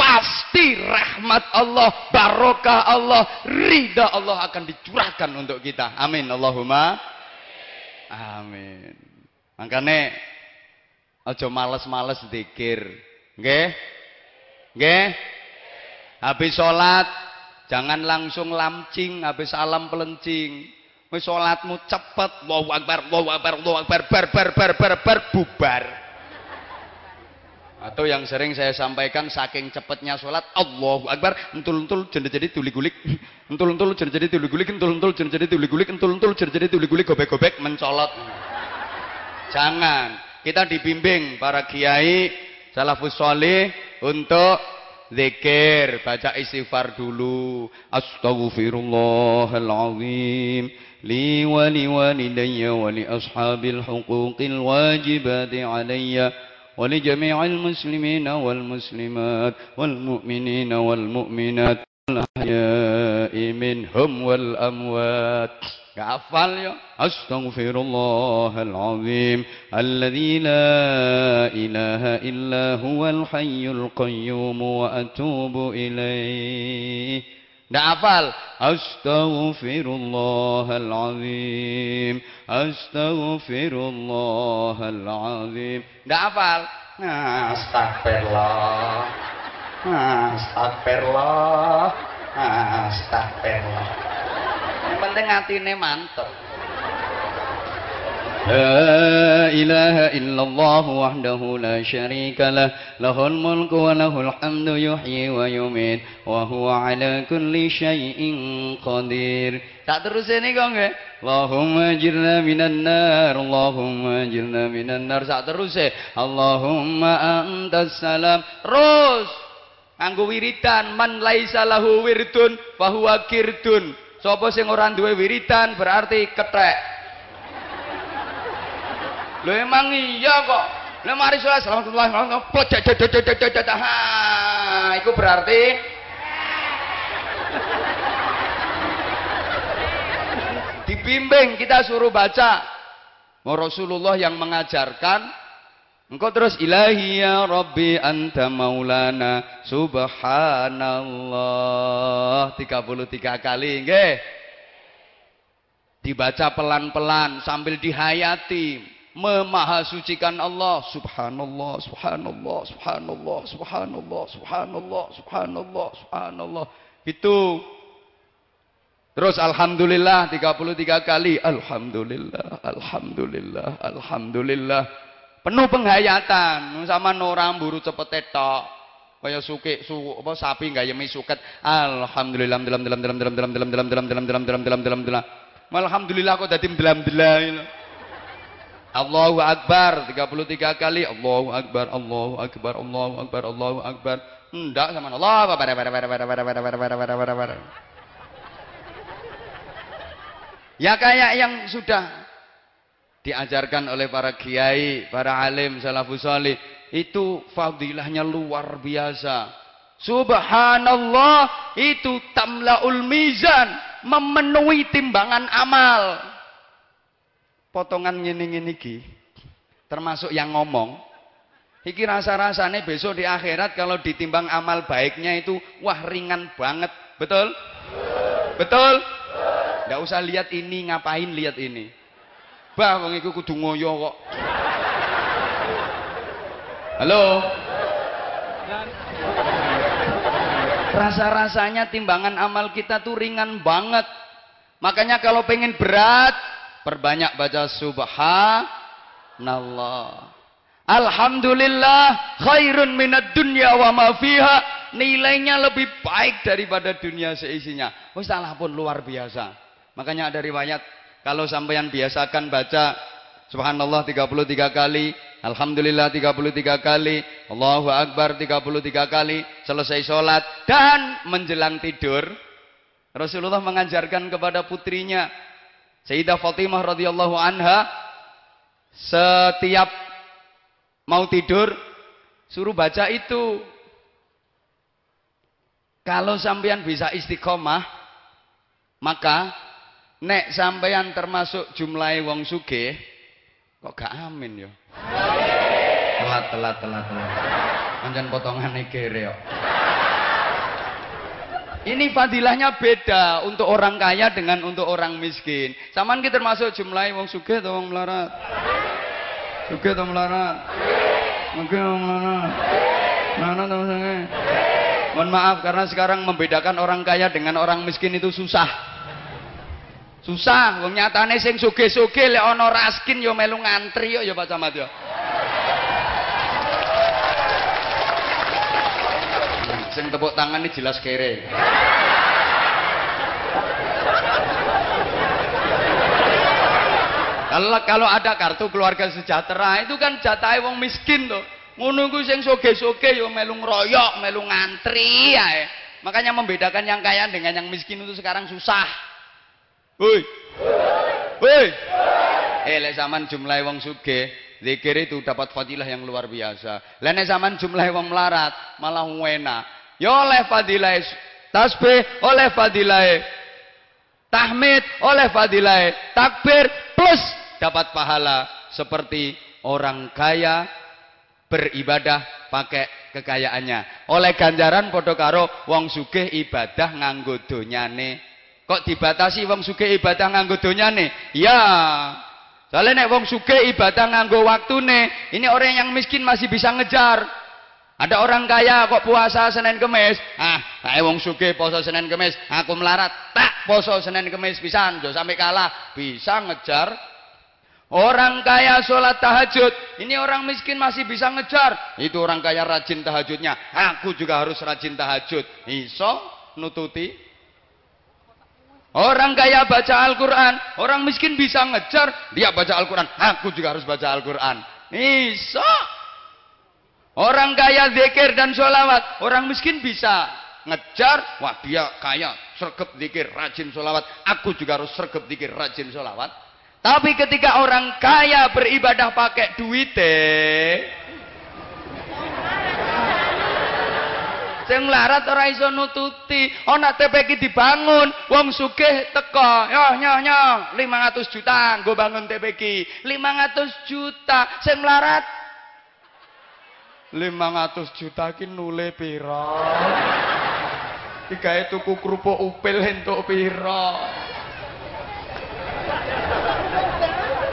pasti rahmat Allah barokah Allah ridha Allah akan dicurahkan untuk kita. Amin. Allahumma. Amin. Makanya aja males-males zikir. Nggih? Nggih? Habis sholat jangan langsung lamcing habis salam pelencing. Wis salatmu cepet Allahu akbar Allahu akbar Allahu akbar bar bar bar bar bar bubar atau yang sering saya sampaikan saking cepatnya sholat Allahu Akbar entul-entul jadi-jadi tuli-gulik <laughs> entul-entul jadi-jadi tuli-gulik entul-entul jadi-jadi tuli-gulik entul-entul jadi-jadi tuli-gulik gobek-gobek mencolot. Jangan. Kita dibimbing para kiai salafus soleh untuk zikir baca istighfar dulu. Astaghfirullahalazim. Li wa li walidayya wa li ashabil huquqil wajibati alayya ولجميع المسلمين والمسلمات والمؤمنين والمؤمنات الأحياء منهم والأموات. أستغفر الله العظيم الذي لا إله إلا هو الحي القيوم وأتوب إليه. Tidak hafal. Astaghfirullahaladzim. Astaghfirullahaladzim. Tidak hafal. Astagfirullah. Astagfirullah. Astagfirullah. Yang penting hati ini mantap. Eh. إله إلا الله وحده لا شريك له له الملك وله الحمد يحيي ويميت وهو على كل شيء قدير tak terus ini kok nggih Allahumma jirna minan nar Allahumma jirna minan nar sak terus Allahumma antas salam terus nganggo wiridan man laisa lahu wirdun fahuwa kirdun sapa sing ora duwe wiridan berarti ketek Lho emang iya kok. Lah mari salamualaikum warahmatullahi Ha, itu berarti dibimbing kita suruh baca. Mau Rasulullah yang mengajarkan Engkau terus ilahi ya Rabbi anta maulana subhanallah 33 kali nggih. Dibaca pelan-pelan sambil dihayati memahasucikan Allah. Subhanallah subhanallah subhanallah subhanallah subhanallah subhanallah subhanallah. Itu. Terus alhamdulillah 33 kali. Alhamdulillah alhamdulillah alhamdulillah. Penuh penghayatan. Sama orang buru cepet tok kaya suke su apa sapi gayemi suket. Alhamdulillah dalam dalam dalam dalam dalam dalam dalam dalam dalam dalam dalam dalam dalam alhamdulillah kok dadi dalam dalam Allahu Akbar 33 kali Allahu Akbar Allahu Akbar Allahu Akbar Allahu Akbar enggak sama Allah ya kayak yang sudah diajarkan oleh para kiai para alim salafus salih itu fadilahnya luar biasa subhanallah itu tamlaul mizan memenuhi timbangan amal potongan ngene-ngene iki termasuk yang ngomong iki rasa-rasane besok di akhirat kalau ditimbang amal baiknya itu wah ringan banget. Betul? Betul? Nggak usah lihat ini ngapain lihat ini? Bah wong iku kudu ngoyo kok. Halo? Rasa-rasanya timbangan amal kita tuh ringan banget. Makanya kalau pengen berat Perbanyak baca subhanallah. Alhamdulillah khairun minat dunya wa ma fiha. Nilainya lebih baik daripada dunia seisinya. Salah pun luar biasa. Makanya ada riwayat kalau sampeyan biasakan baca subhanallah 33 kali, alhamdulillah 33 kali, Allahu akbar 33 kali, selesai sholat dan menjelang tidur Rasulullah mengajarkan kepada putrinya Sayyidah Fatimah radhiyallahu anha setiap mau tidur suruh baca itu. Kalau sampean bisa istiqomah, maka nek sampean termasuk jumlah wong suge, kok gak amin yo. Telat telat telat telat. Pancen potongane kere yo. Ini fadilahnya beda untuk orang kaya dengan untuk orang miskin. Saman kita termasuk jumlah wong sugih atau wong melarat? Sugih atau melarat? Mungkin wong melarat. Mana atau sugih? Mohon maaf karena sekarang membedakan orang kaya dengan orang miskin itu susah. Susah, wong nyatane sing sugih-sugih lek ana raskin yo melu ngantri ya Pak Camat yo. Sing tepuk tangan ini jelas kere. Kalau kalau ada kartu keluarga sejahtera itu kan jatah wong miskin tuh. Ngono ku sing soge-soge yo melu ngroyok, melu ngantri ya. Makanya membedakan yang kaya dengan yang miskin itu sekarang susah. Woi. Woi. Eh lek zaman jumlah wong suge, zikir itu dapat fadilah yang luar biasa. Lek zaman jumlah wong melarat malah wena. Ya oleh fadilah tasbih, oleh fadilah tahmid, oleh fadilah takbir plus dapat pahala seperti orang kaya beribadah pakai kekayaannya. Oleh ganjaran padha karo wong sugih ibadah nganggo donyane. Kok dibatasi wong sugih ibadah nganggo donyane? Ya. Soalnya nek wong sugih ibadah nganggo waktune, ini orang yang miskin masih bisa ngejar. Ada orang kaya kok puasa Senin Kemis. Ah, ae wong sugih poso Senin Kemis, aku melarat, tak poso Senin Kemis pisan, jo sampai kalah, bisa ngejar. Orang kaya sholat tahajud, ini orang miskin masih bisa ngejar. Itu orang kaya rajin tahajudnya. Aku juga harus rajin tahajud. Iso nututi. Orang kaya baca Al-Quran, orang miskin bisa ngejar, dia baca Al-Quran. Aku juga harus baca Al-Quran. Iso. Orang kaya zikir dan sholawat, orang miskin bisa ngejar, wah dia kaya, sergap zikir, rajin sholawat, aku juga harus sergap zikir, rajin sholawat. Tapi ketika orang kaya beribadah pakai duit sing larat ora iso nututi. Ana TPK dibangun wong sugih teko yo nyo nyo 500 juta nggo bangun TPK 500 juta sing melarat 500 juta ki nule pira? Digawe tuku kerupuk upil entuk pira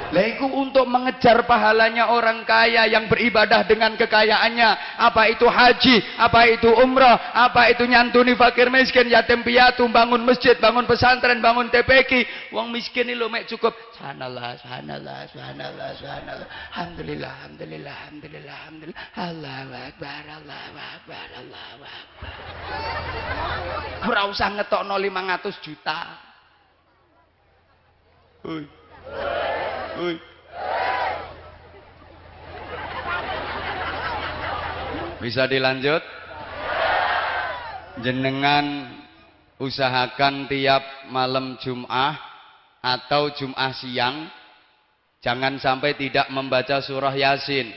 Lah untuk mengejar pahalanya orang kaya yang beribadah dengan kekayaannya. Apa itu haji, apa itu umrah, apa itu nyantuni fakir miskin, yatim piatu, bangun masjid, bangun pesantren, bangun TPK. Wong miskin ini lo mek cukup subhanallah, subhanallah, subhanallah, subhanallah. Alhamdulillah, alhamdulillah, alhamdulillah, alhamdulillah. Allahu akbar, Allahu akbar, Allahu akbar. Ora usah ngetokno 500 juta. Ui. Bisa dilanjut? Jenengan usahakan tiap malam Jum'ah atau Jum'ah siang jangan sampai tidak membaca surah Yasin.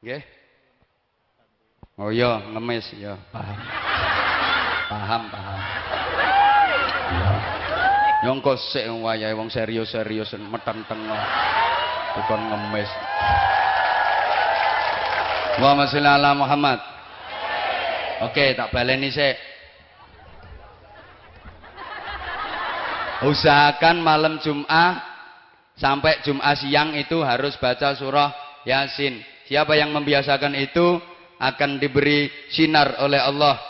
Nggih. Oh iya, ngemis ya, paham. Paham, paham. Yang kok sik wayahe wong serius-serius metenteng bukan ngemis. Wa sholli ala Muhammad. Oke, tak baleni sik. Usahakan malam Jumat sampai Jumat siang itu harus baca surah Yasin. Siapa yang membiasakan itu akan diberi sinar oleh Allah.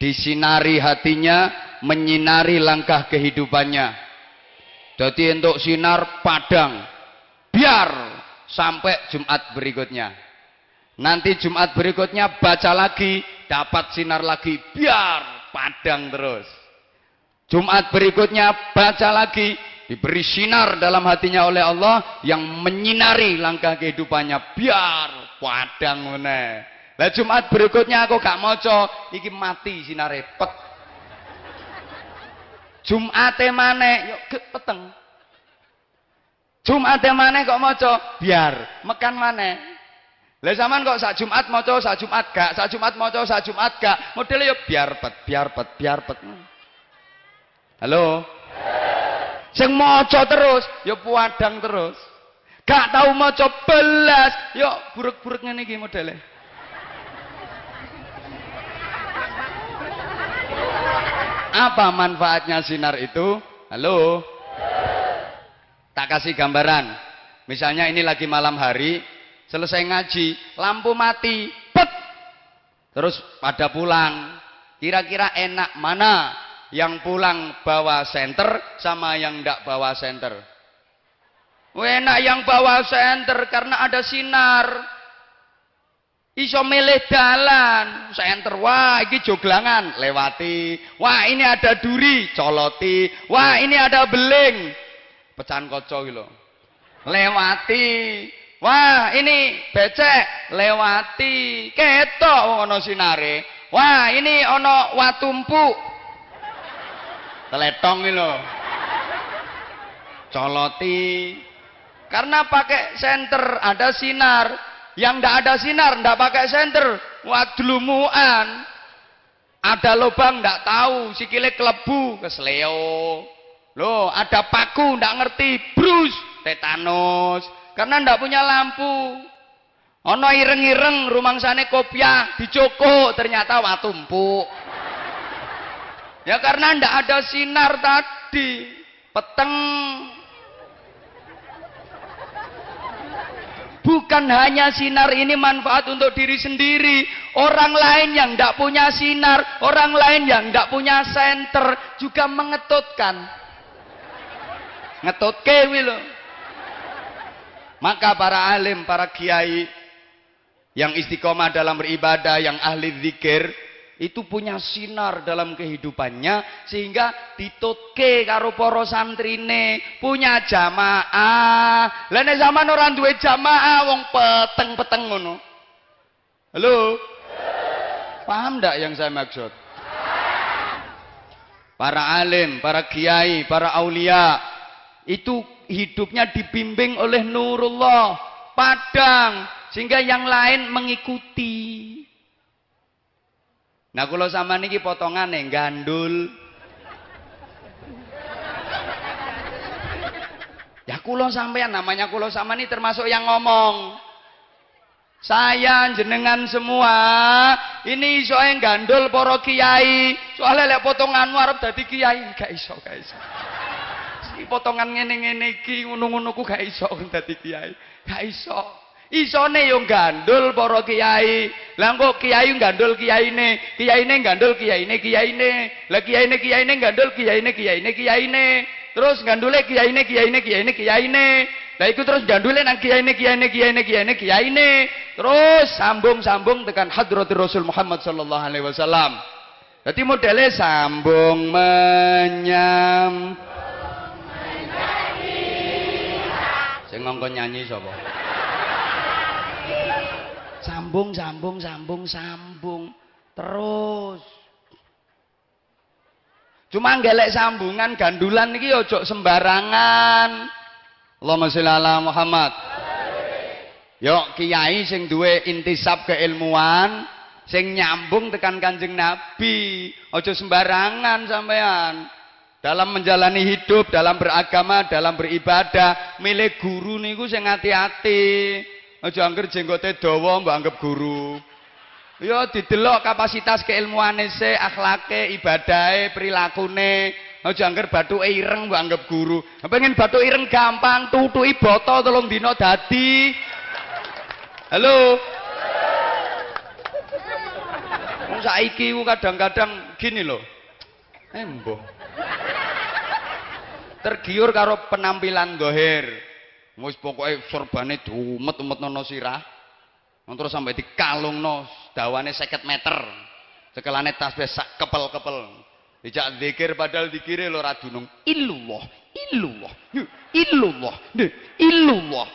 Disinari hatinya menyinari langkah kehidupannya. Jadi untuk sinar padang, biar sampai Jumat berikutnya. Nanti Jumat berikutnya baca lagi, dapat sinar lagi, biar padang terus. Jumat berikutnya baca lagi, diberi sinar dalam hatinya oleh Allah yang menyinari langkah kehidupannya, biar padang meneh. Lah Jumat berikutnya aku gak maca, iki mati sinare pet Jumate maneh yuk peteng. Jumate maneh kok maca biar mekan maneh. Lah sampean kok sak Jumat maca sak Jumat gak, sak Jumat maca sak Jumat gak. Modele yo biar pet, biar pet, biar pet. Halo. Sing maca terus yo puadang terus. Gak tau maca belas, yo buruk-buruk ngene iki modele. Apa manfaatnya sinar itu? Halo? Tak kasih gambaran. Misalnya ini lagi malam hari, selesai ngaji, lampu mati, pet. Terus pada pulang. Kira-kira enak mana yang pulang bawa senter sama yang ndak bawa senter? Enak yang bawa senter karena ada sinar iso milih dalan. Senter wah iki joglangan. Lewati. Wah ini ada duri. Coloti. Wah ini ada beling. Pecahan kaca gitu lewati. Wah ini becek. Lewati. Ketok ono sinare. Wah ini ono watumpu. Teletong gitu coloti. Karena pakai senter ada sinar yang ndak ada sinar, ndak pakai senter, wadlumuan. Ada lubang ndak tahu, sikile kelebu, kesleo. Loh, ada paku ndak ngerti, brus, tetanus. Karena ndak punya lampu. Ono ireng-ireng rumangsane kopiah dicoko ternyata watumpu. Ya karena ndak ada sinar tadi. Peteng Bukan hanya sinar ini manfaat untuk diri sendiri. Orang lain yang tidak punya sinar, orang lain yang tidak punya senter juga mengetutkan. Ngetut kewi loh. Maka para alim, para kiai yang istiqomah dalam beribadah, yang ahli zikir, itu punya sinar dalam kehidupannya sehingga ditutke karo para santrine. Punya jamaah. Lah nek zaman orang duwe jamaah wong peteng-peteng ngono. Halo? Paham ndak yang saya maksud? Para alim para kiai para aulia itu hidupnya dibimbing oleh nurullah padang sehingga yang lain mengikuti Nah kalau sama niki nih gandul. Ya kulo sampean namanya kulo sama ini termasuk yang ngomong. Saya jenengan semua ini soalnya gandul poro kiai. Soalnya lek potonganmu arep dadi kiai gak iso, gak iso. potongan ngene-ngene iki ngono-ngono ku gak iso dadi kiai. Gak iso. Isone yo gandul para kiai. Lah kok kiai gandul kiyaine, kiyaine gandul kiyaine kiyaine. Lah kiyaine kiyaine gandul kiyaine kiyaine kiyaine. Terus gandule kiyaine kiyaine kiyaine kiyaine. Lah iku terus gandule nang kiyaine kiyaine kiyaine kiyaine kiyaine. Terus sambung-sambung tekan hadratur Rasul Muhammad sallallahu alaihi wasallam. Dadi modele sambung menyam Sing ngongkon nyanyi sapa? Sambung, sambung, sambung, sambung. Terus. Cuma gelek sambungan gandulan iki ojo sembarangan. Allahumma sholli ala Muhammad. Yuk kiai sing duwe intisab keilmuan, sing nyambung tekan Kanjeng Nabi. Ojo sembarangan sampean. Dalam menjalani hidup, dalam beragama, dalam beribadah, milih guru niku sing hati-hati. Aja angger jenggote dawa mbok anggap guru. Ya didelok kapasitas keilmuane se, akhlake, ibadahe, prilakune. Aja angger bathuke ireng mbok anggap guru. Pengen bathuke ireng gampang, tutuki boto tolong dina dadi. Halo. Wong saiki ku kadang-kadang gini loh. Embo. Tergiur karo penampilan dohir. Wis pokoke sorbane diumet-umet nono sirah. Terus sampai dikalungno dawane 50 meter. Cekelane tasbih sak kepel-kepel. Dijak zikir padahal dikire lho ora dunung. Illallah, illallah, illallah, illallah,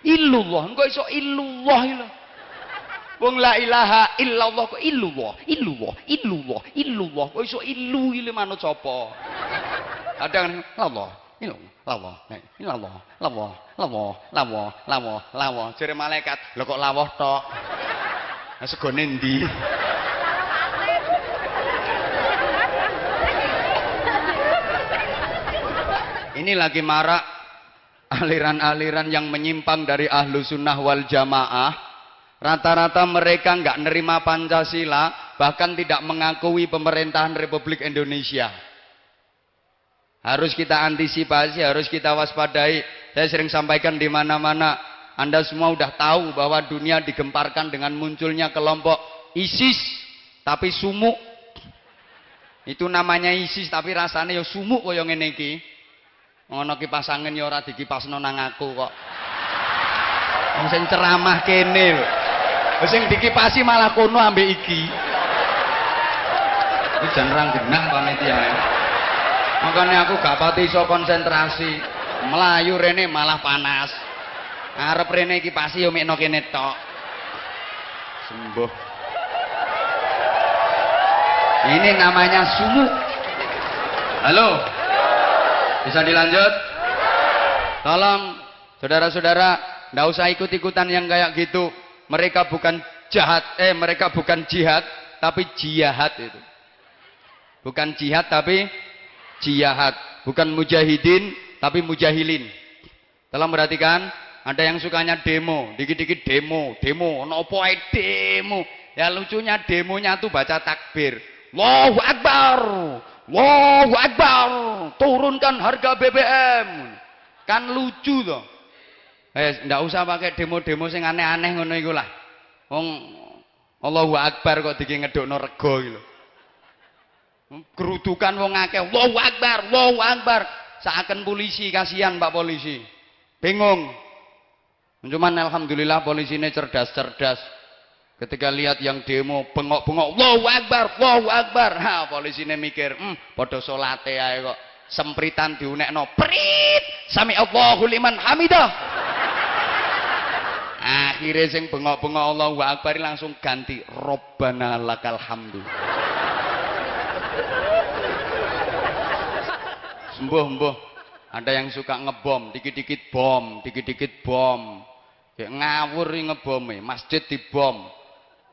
illallah. Engko iso illallah lho. Wong la ilaha illallah kok illallah, illallah, illallah, illallah. Kok iso illu iki manut sapa? Kadang Allah, illallah, Allah, illallah, Allah, lawo lawo lawo lawo jere malaikat. Lho kok lawoh tok? Segone ndi? Ini lagi marak aliran-aliran yang menyimpang dari ahlu sunnah wal jamaah. Rata-rata mereka nggak nerima Pancasila bahkan tidak mengakui pemerintahan Republik Indonesia harus kita antisipasi, harus kita waspadai. Saya sering sampaikan di mana-mana. Anda semua sudah tahu bahwa dunia digemparkan dengan munculnya kelompok ISIS, tapi sumuk. Itu namanya ISIS, tapi rasanya ya sumuk kaya ngene iki. Ngono kipas angin ya ora dikipasno nang aku kok. Wong sing ceramah kene lho. Dikipasi malah kono ambek iki. Iki jan rang genah panitia. Makanya aku gak pati iso konsentrasi. Melayu rene malah panas. Arep rene iki pasti yo mekno kene tok. Sembuh. Ini namanya sumuk. Halo. Bisa dilanjut? Tolong saudara-saudara, ndak usah ikut-ikutan yang kayak gitu. Mereka bukan jahat, eh mereka bukan jihad, tapi jihad itu. Bukan jihad tapi jihad, bukan mujahidin tapi mujahilin. Telah perhatikan? Ada yang sukanya demo, dikit-dikit demo, demo, nopo demo. Ya lucunya demonya tuh baca takbir. Allahu Akbar, Allahu Akbar, turunkan harga BBM. Kan lucu toh. Eh, ndak usah pakai demo-demo sing aneh-aneh ngono iku lah. Wong Allahu Akbar kok diki ngedokno rego iki lho. Kerudukan wong akeh. Allahu Akbar, Allahu Akbar. Seakan polisi kasihan Pak polisi. Bingung. Cuman alhamdulillah polisi ini cerdas-cerdas. Ketika lihat yang demo bengok-bengok, Allahu Akbar, Allahu Akbar. Ha, polisi ini mikir, hmm, padha salate ae kok. Sempritan diunekno, prit. Sami Allahu liman hamidah. Akhirnya sing bengok-bengok Allahu Akbar langsung ganti Robbana lakal hamdu. Sembuh, sembuh. Ada yang suka ngebom, dikit-dikit bom, dikit-dikit bom. Kayak ngawur ngebom masjid dibom,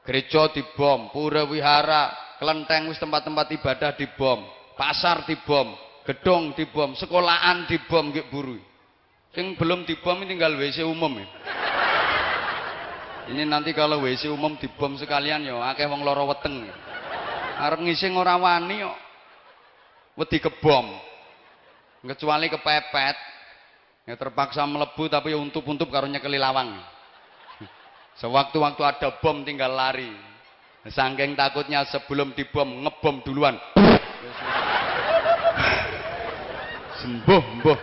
gereja dibom, pura wihara, kelenteng wis tempat-tempat ibadah dibom, pasar dibom, gedung dibom, sekolahan dibom nggih buru. Sing belum dibom tinggal WC umum ya. Ini nanti kalau WC umum dibom sekalian ya akeh wong loro weteng. Arep ngising ora wani kok. Wedi kebom. Kecuali kepepet. Ya terpaksa melebu tapi ya untup-untup karunya kelilawang. <laughs> Sewaktu-waktu ada bom tinggal lari. Sangking takutnya sebelum dibom ngebom duluan. <laughs> Sembuh, sembuh.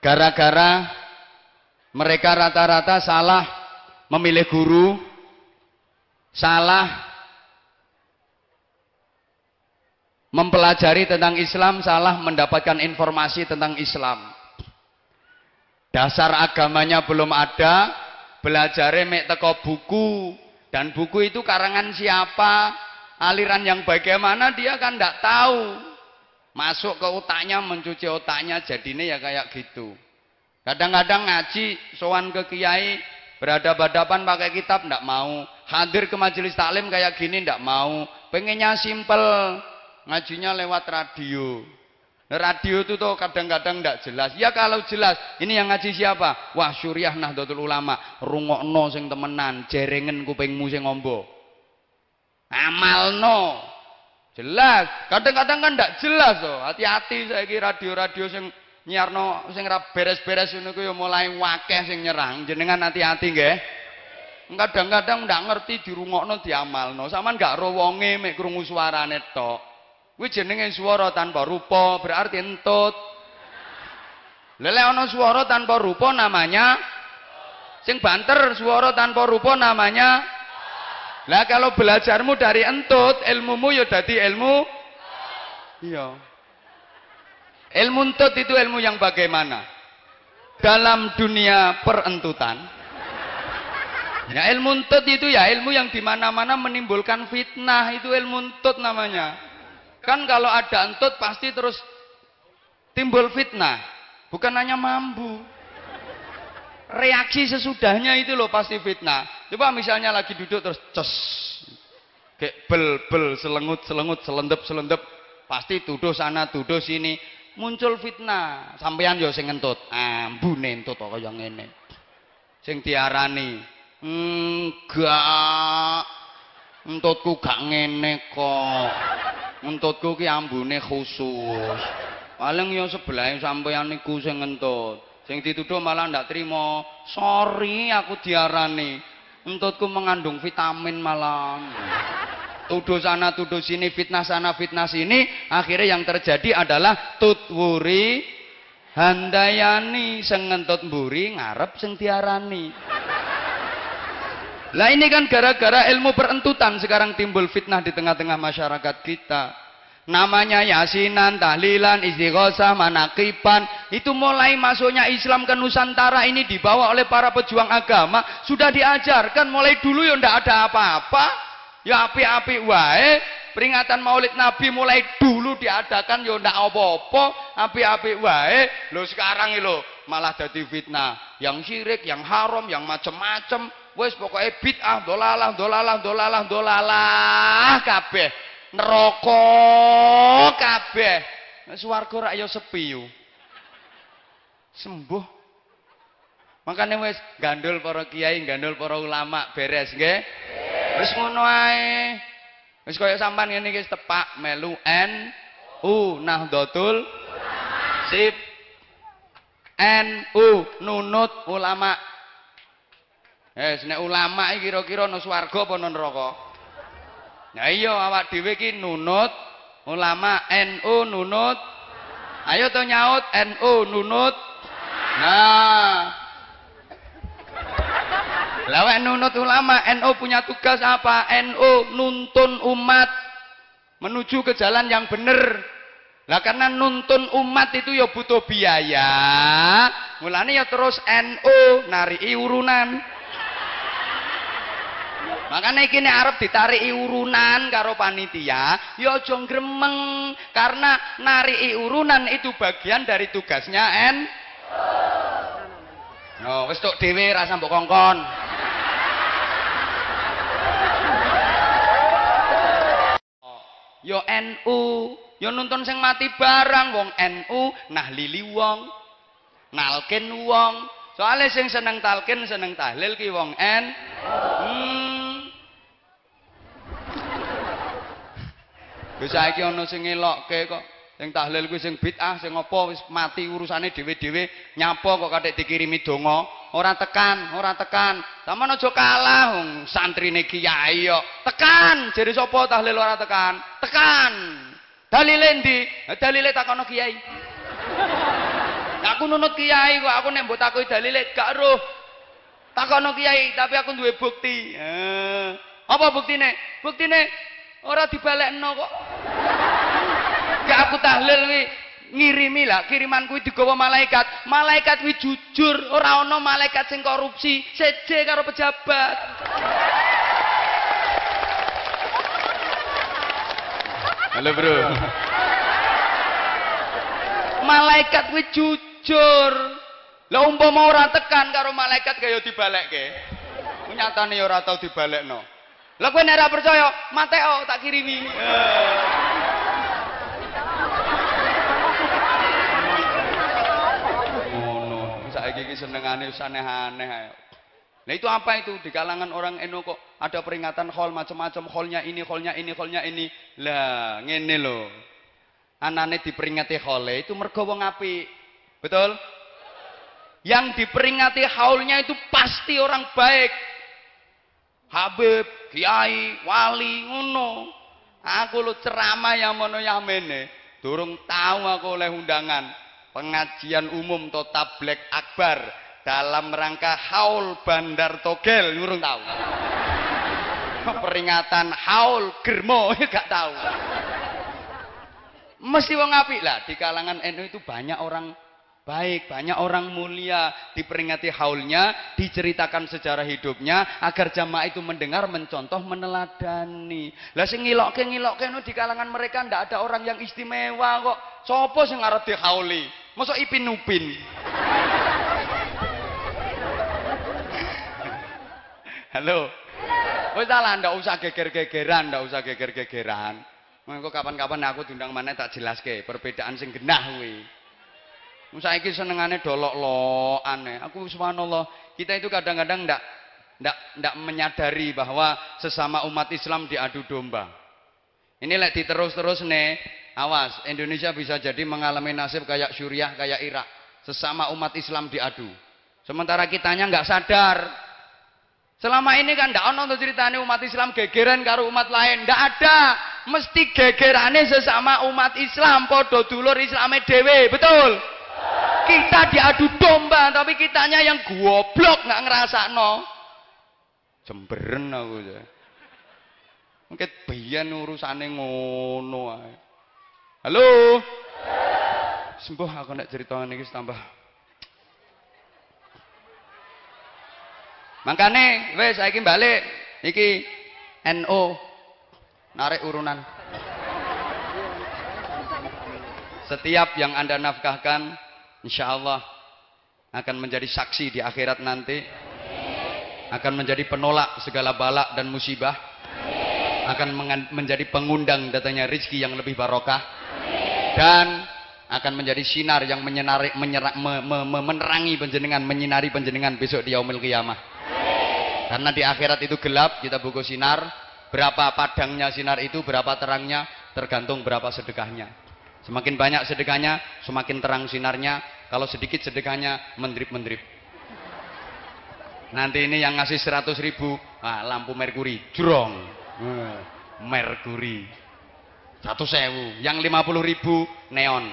Gara-gara mereka rata-rata salah memilih guru, salah mempelajari tentang Islam, salah mendapatkan informasi tentang Islam. Dasar agamanya belum ada, belajar mek teko buku dan buku itu karangan siapa, aliran yang bagaimana dia kan tidak tahu. Masuk ke otaknya, mencuci otaknya, jadinya ya kayak gitu. Kadang-kadang ngaji, sowan ke kiai, berhadapan-hadapan pakai kitab, tidak mau. Hadir ke majelis taklim kayak gini, tidak mau. Pengennya simple, ngajinya lewat radio. Nah, radio itu tuh kadang-kadang tidak jelas. Ya kalau jelas, ini yang ngaji siapa? Wah Syuriah Nahdlatul Ulama, rungokno sing temenan, jerengen kupingmu sing ngombo. Amalno. Jelas. Kadang-kadang kan tidak jelas tuh. Hati-hati saya kira radio-radio sing nyarno sing beres-beres ngono ku ya mulai wakeh sing nyerang. Jenengan hati-hati nggih. Kadang-kadang ndak ngerti dirungokno diamalno. Saman gak ro wonge mek krungu suarane tok. Kuwi jenenge swara tanpa rupa, berarti entut. Lele ana swara tanpa rupa namanya sing banter swara tanpa rupa namanya lah kalau belajarmu dari entut, ilmumu ya dadi ilmu iya. Ilmu entut itu ilmu yang bagaimana? Dalam dunia perentutan. Ya ilmu entut itu ya ilmu yang di mana-mana menimbulkan fitnah itu ilmu entut namanya. Kan kalau ada entut pasti terus timbul fitnah. Bukan hanya mambu. Reaksi sesudahnya itu loh pasti fitnah. Coba misalnya lagi duduk terus ces. Kayak bel bel selengut selengut selendep selendep. Pasti tuduh sana tuduh sini. Muncul fitnah. Sampean yo sing ngentut. Ambune entut kok kaya ngene. Sing diarani enggak entutku gak ngene kok. Ngentutku ki ambune khusus. Paling ya sebelahe sampeyan niku sing ngentut. Sing dituduh malah ndak trimo. Sorry aku diarani. Entutku mengandung vitamin malah. Tuduh sana tuduh sini fitnah sana fitnah sini akhirnya yang terjadi adalah tutwuri handayani sing ngentut mburi ngarep sing. Lah ini kan gara-gara ilmu perentutan sekarang timbul fitnah di tengah-tengah masyarakat kita. Namanya yasinan, tahlilan, istighosah, manakipan. Itu mulai masuknya Islam ke Nusantara ini dibawa oleh para pejuang agama. Sudah diajarkan mulai dulu ya ndak ada apa-apa. Ya api-api wae. Peringatan maulid Nabi mulai dulu diadakan ya ndak apa-apa. Api-api wae. Lo sekarang lo malah jadi fitnah. Yang syirik, yang haram, yang macem-macem wis pokoke bid'ah dolalah dolalah dolalah dolalah kabeh. Neraka kabeh. Swarga rak ya sepi yo. Sembuh. Makane wis gandul para kiai gandul para ulama beres nggih? Wis ngono ae. Wis kaya sampean ngene iki tepak melu N U Nahdlatul sip N U nunut ulama Eh, nek ulama iki kira-kira ana swarga apa neraka? Nah iya awak dhewe iki nunut ulama NU nunut. Ayo to nyaut NU nunut. Nah. Lawak nunut ulama NU punya tugas apa? NU nuntun umat menuju ke jalan yang benar. Lah karena nuntun umat itu ya butuh biaya. Mulane ya terus NU nari urunan. Makanya iki nek arep ditariki urunan karo panitia, ya aja gremeng karena nariki urunan itu bagian dari tugasnya N. No, wis tok dhewe ra mbok kongkon. Yo NU, yo nuntun sing mati barang wong NU nah lili wong. Nalken wong. Soale sing seneng talkin seneng tahlil ki wong N. Hmm. Wis saiki ana sing ngelokke kok. Sing tahlil kuwi sing bid'ah, sing apa wis mati urusane dhewe-dhewe, nyapa kok katik dikirimi donga, ora tekan, ora tekan. Sampeyan aja kalah wong santrine kiai kok. Tekan, jere sapa tahlil ora tekan? Tekan. Dalile ndi? Dalile takono kiai. aku nunut kiai kok aku nek mbok takoki dalile gak roh. Takono kiai, tapi aku duwe bukti. Eh, apa buktine? Buktine ora dibalekno kok. Gak aku tahlil wi ngirimi lah kiriman kuwi digawa malaikat. Malaikat wi jujur, ora ana malaikat sing korupsi, seje karo pejabat. Halo, Bro. Malaikat wi jujur. Lah umpama ora tekan karo malaikat kaya dibalekke. Nyatane ora tau dibalekno. Lah kowe nek percaya, mateo tak kirimi. Ngono, saiki iki senengane wis aneh-aneh ae. Nah itu apa itu? Di kalangan orang Eno kok ada peringatan hall macam-macam hallnya ini hallnya ini hallnya ini. Lah ngene loh anane diperingati hole itu mergo wong apik. Betul? Yang diperingati haulnya itu pasti orang baik Habib, Kiai, Wali, ngono. Aku lu ceramah yang mono yamene. Durung tahu aku oleh undangan pengajian umum atau tablek akbar dalam rangka haul Bandar Togel, durung tahu. Peringatan haul Germo, <laughs> gak tahu. Mesti wong apik lah di kalangan NU itu banyak orang baik, banyak orang mulia diperingati haulnya, diceritakan sejarah hidupnya agar jamaah itu mendengar, mencontoh, meneladani. Lah sing ngilokke ngilokke no di kalangan mereka ndak ada orang yang istimewa kok. Sopo sing arep dihauli? Mosok Ipin Upin. <laughs> Halo. Wis lah ndak usah geger-gegeran, ndak usah geger-gegeran. Mengko kapan-kapan aku diundang mana tak jelaske perbedaan sing genah kuwi. Saiki senengane dolok-lokan Aku subhanallah, kita itu kadang-kadang ndak ndak ndak menyadari bahwa sesama umat Islam diadu domba. Ini lek diterus-terus nih, awas Indonesia bisa jadi mengalami nasib kayak Suriah, kayak Irak. Sesama umat Islam diadu. Sementara kitanya nggak sadar. Selama ini kan ndak ono ceritane umat Islam gegeran karo umat lain, ndak ada. Mesti gegerane sesama umat Islam, podo dulur Islame dhewe, betul? Kita diadu domba, tapi kitanya yang goblok nggak ngerasa no. Jemberen aku ya. Mungkin biyen urusane ngono. Halo. Sembuh aku nek cerita iki tambah. Makane wis saiki balik iki NO narik urunan. Setiap yang Anda nafkahkan insya Allah akan menjadi saksi di akhirat nanti. Akan menjadi penolak segala balak dan musibah. Akan menjadi pengundang datanya rizki yang lebih barokah. Dan akan menjadi sinar yang menyinari, menyerak, me, me, me, menerangi penjenengan menyinari penjenengan besok di yaumil qiyamah. Karena di akhirat itu gelap kita buku sinar. Berapa padangnya sinar itu berapa terangnya tergantung berapa sedekahnya Semakin banyak sedekahnya, semakin terang sinarnya. Kalau sedikit sedekahnya, mendrip-mendrip. Nanti ini yang ngasih 100 ribu, ah, lampu merkuri, jrong. Hmm, merkuri. Satu sewu. Yang 50 ribu, neon.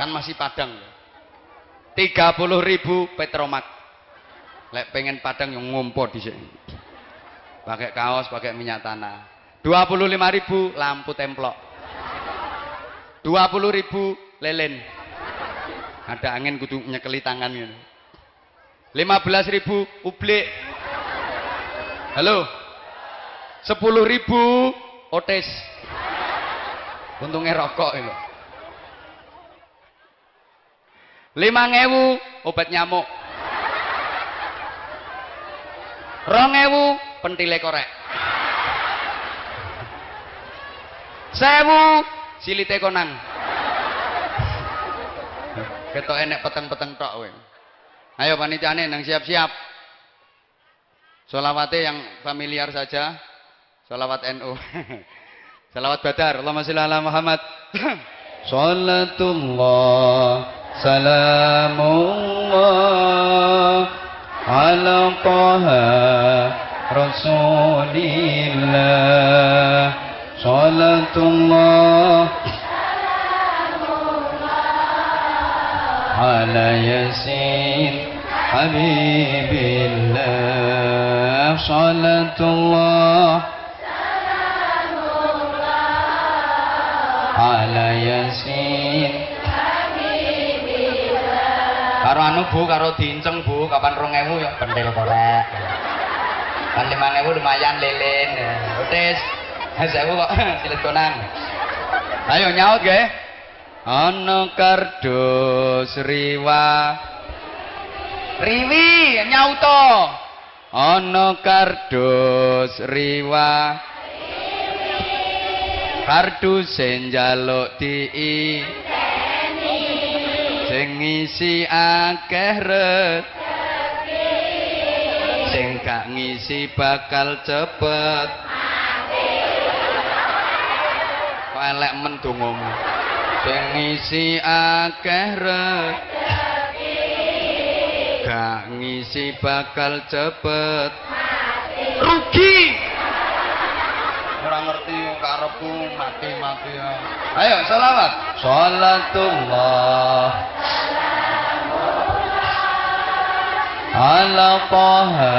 Kan masih padang. 30 ribu, petromak. Lek pengen padang yang ngumpul di sini. Pakai kaos, pakai minyak tanah. 25 ribu, lampu templok. 20 ribu lelen. Ada angin kudu nyekeli tangan gitu. 15 ribu ublik. Halo. 10 ribu otes. Untungnya rokok itu. 5 obat nyamuk. Rong ewu pentile korek. Sewu silite konang. Ketok enek peteng-peteng tok kowe. Ayo panitiane nang siap-siap. Solawate yang familiar saja. Solawat NU. <laughs> Salawat Badar. Allahumma sholli ala Muhammad. <clears throat> Salatullah Salamullah Ala Taha Rasulillah Salatullah. Ala Yasin Habibillah. Salatullah. Ala yasin karo anu bu karo dinceng bu kapan rong ewu ya? Pentil korek. Kan lima ewu lumayan lilin. Utis sewu kok. <laughs> Silit konang. Ayo nyaut ge. Ana kardus riwa riwi nyauto. Ana kardus riwa kartu sing njaluk dii. Sing ngisi akeh rezeki sing gak ngisi bakal cepet kok elek men dongamu sing ngisi akeh rezeki gak ngisi bakal cepet. Rugi! Ora ngerti karepku mati-mati ya. Ayo selawat. Salatullah. Ala taha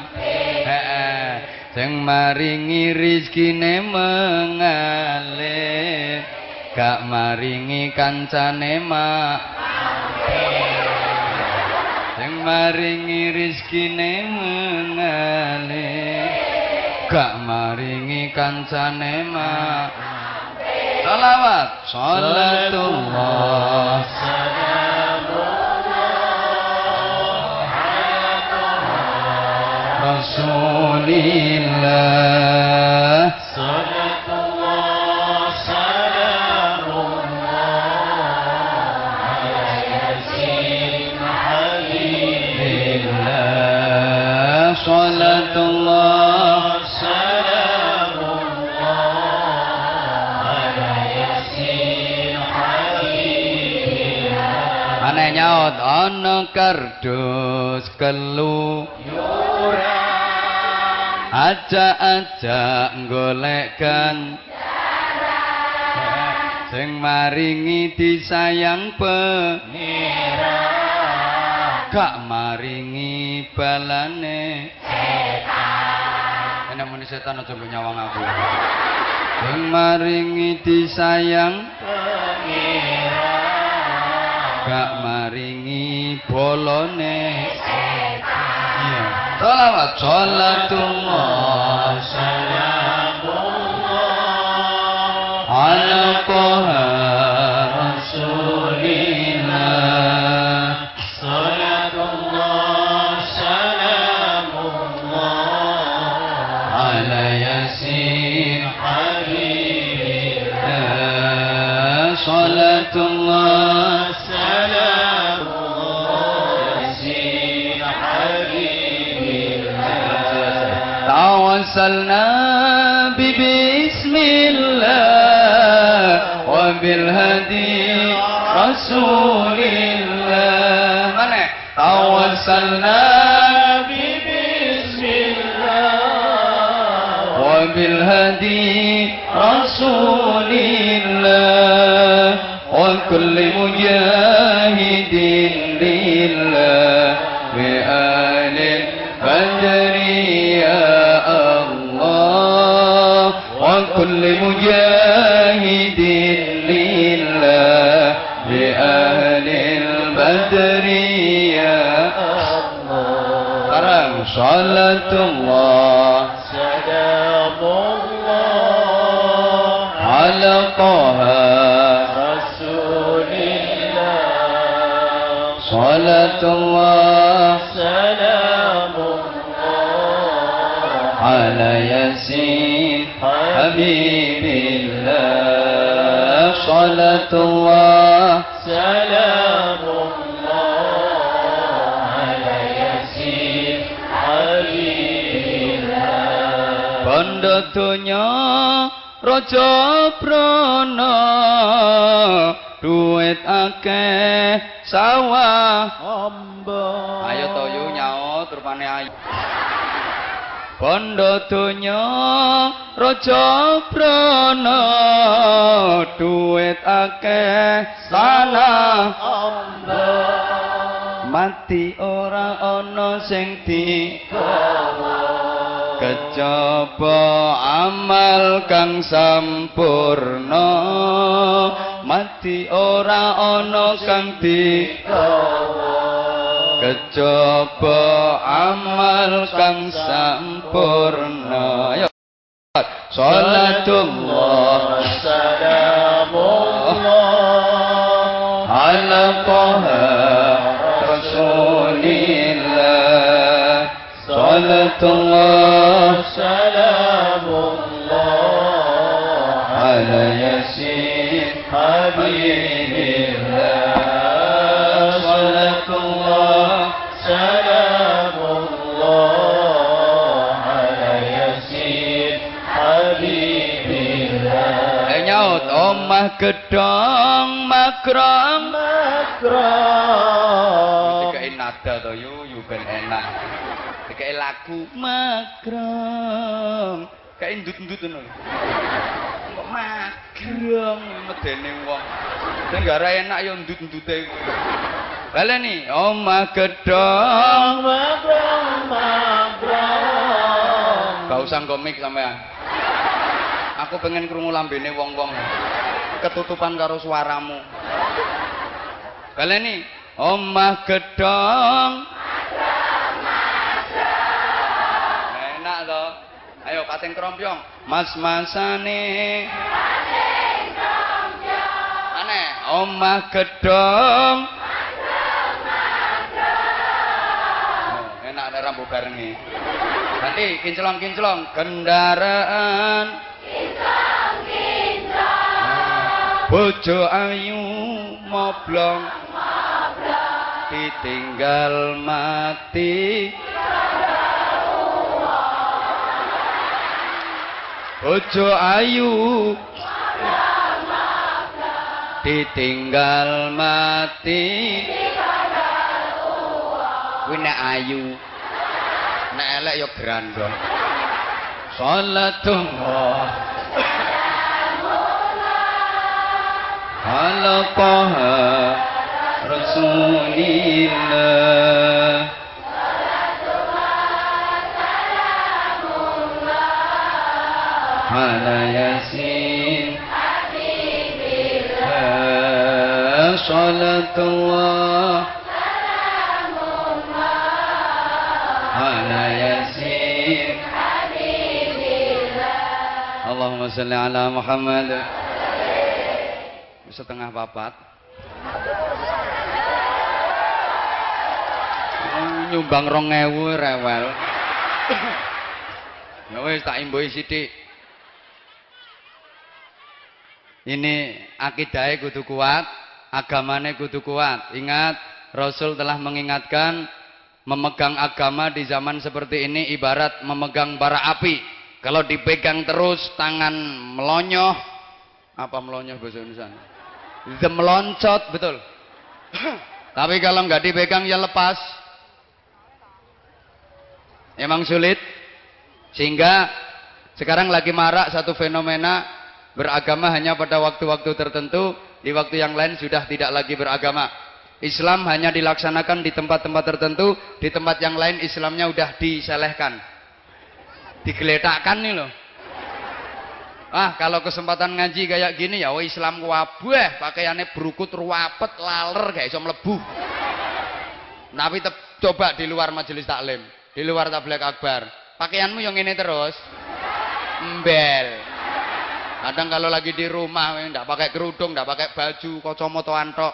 sing maringi rezekine mengalir. Gak maringi kancane mak. Sing maringi rezekine mengalir. Gak maringi kancane mak. Salawat. Salatullah Billah Salatullah. Nyaut ana kardus Aja-aja golekkan Sing maringi disayang pengira Gak maringi balane. Setan. Ini muni setan aja mbok nyawang aku. Sing maringi disayang pengira Gak maringi bolone. Iya. Salawat Salatullah Ala توسلنا ببسم الله وبالهدي رسول الله. من توسلنا ببسم الله وبالهدي رسول الله. وكل مجاهد كل مجاهد لله لأهل البدر يا الله. صلاة الله. سلام الله على طه. رسول الله. صلاة الله. سلام الله. على ياسين. حبيب الله صلاة الله سلام الله على ياسين حبيب الله. بندتنا رجال Bondo donya Raja Prana Duit akeh tanah Hamba Mati ora ana sing di Kejaba amal kang sampurna. Mati ora ana kang di Kejaba amal kang sampurna. Ayo. Salatullah. Salamullah. Ala Taha Rasulillah. Salatullah. Salamullah. Ala Yasin Habibillah gedong makrong Makram Dikai nada to yu yu ben enak. Dikai lagu makrong. Kayak ndut-ndut ngono. Kok makrong medene wong. Sing gara enak ya ndut-ndute kuwi. Baleni omah gedong. Makram Makram Gak usah komik sampean. Aku pengen krungu lambene wong-wong. Ketutupan karo suaramu. Baleni omah gedong. Enak to. Ayo pating krompyong. Mas-masane. Aneh, omah gedong. Enak ada rambu barengi. Nanti kinclong-kinclong kendaraan. Bojo ayu moblong. Ditinggal mati. Bojo ayu ditinggal mati. Kuwi nek ayu nek elek ya grandong. Salatullah ala taha rasulillah ala yasin habibillah salatullah ala yasin Allahumma salli ala Muhammad setengah papat. Nyumbang rong ewu rewel. Ya wis tak imboi sithik. Ini akidahnya kudu kuat agamanya kudu kuat. Ingat Rasul telah mengingatkan memegang agama di zaman seperti ini ibarat memegang bara api. Kalau dipegang terus tangan melonyoh apa melonyoh bahasa Indonesia The meloncot betul. <clears throat> Tapi kalau nggak dipegang ya lepas. Emang sulit. Sehingga sekarang lagi marak satu fenomena beragama hanya pada waktu-waktu tertentu di waktu yang lain sudah tidak lagi beragama. Islam hanya dilaksanakan di tempat-tempat tertentu di tempat yang lain Islamnya udah diselehkan. Digeletakkan nih loh Ah, kalau kesempatan ngaji kayak gini ya, oh Islam wabah, pakaiannya berukut ruwapet, laler, gak iso mlebu. Tapi coba di luar majelis taklim. Di luar tabligh akbar. Pakaianmu yang ini terus. Embel. Kadang kalau lagi di rumah ndak pakai kerudung, ndak pakai baju, kacamata antok.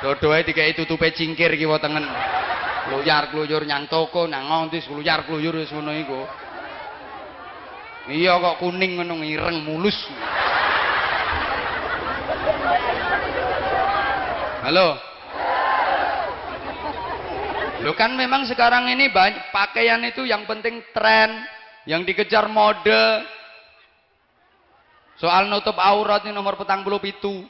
Dodoe dikai tutupe cingkir kiwa tengen. Kluyar kluyur nyang toko, nang ngontis kluyar kluyur wis ngono. Iya kok kuning ngono ireng mulus. Halo. Lo kan memang sekarang ini banyak pakaian itu yang penting tren, yang dikejar mode. Soal nutup aurat ini nomor petang puluh pitu.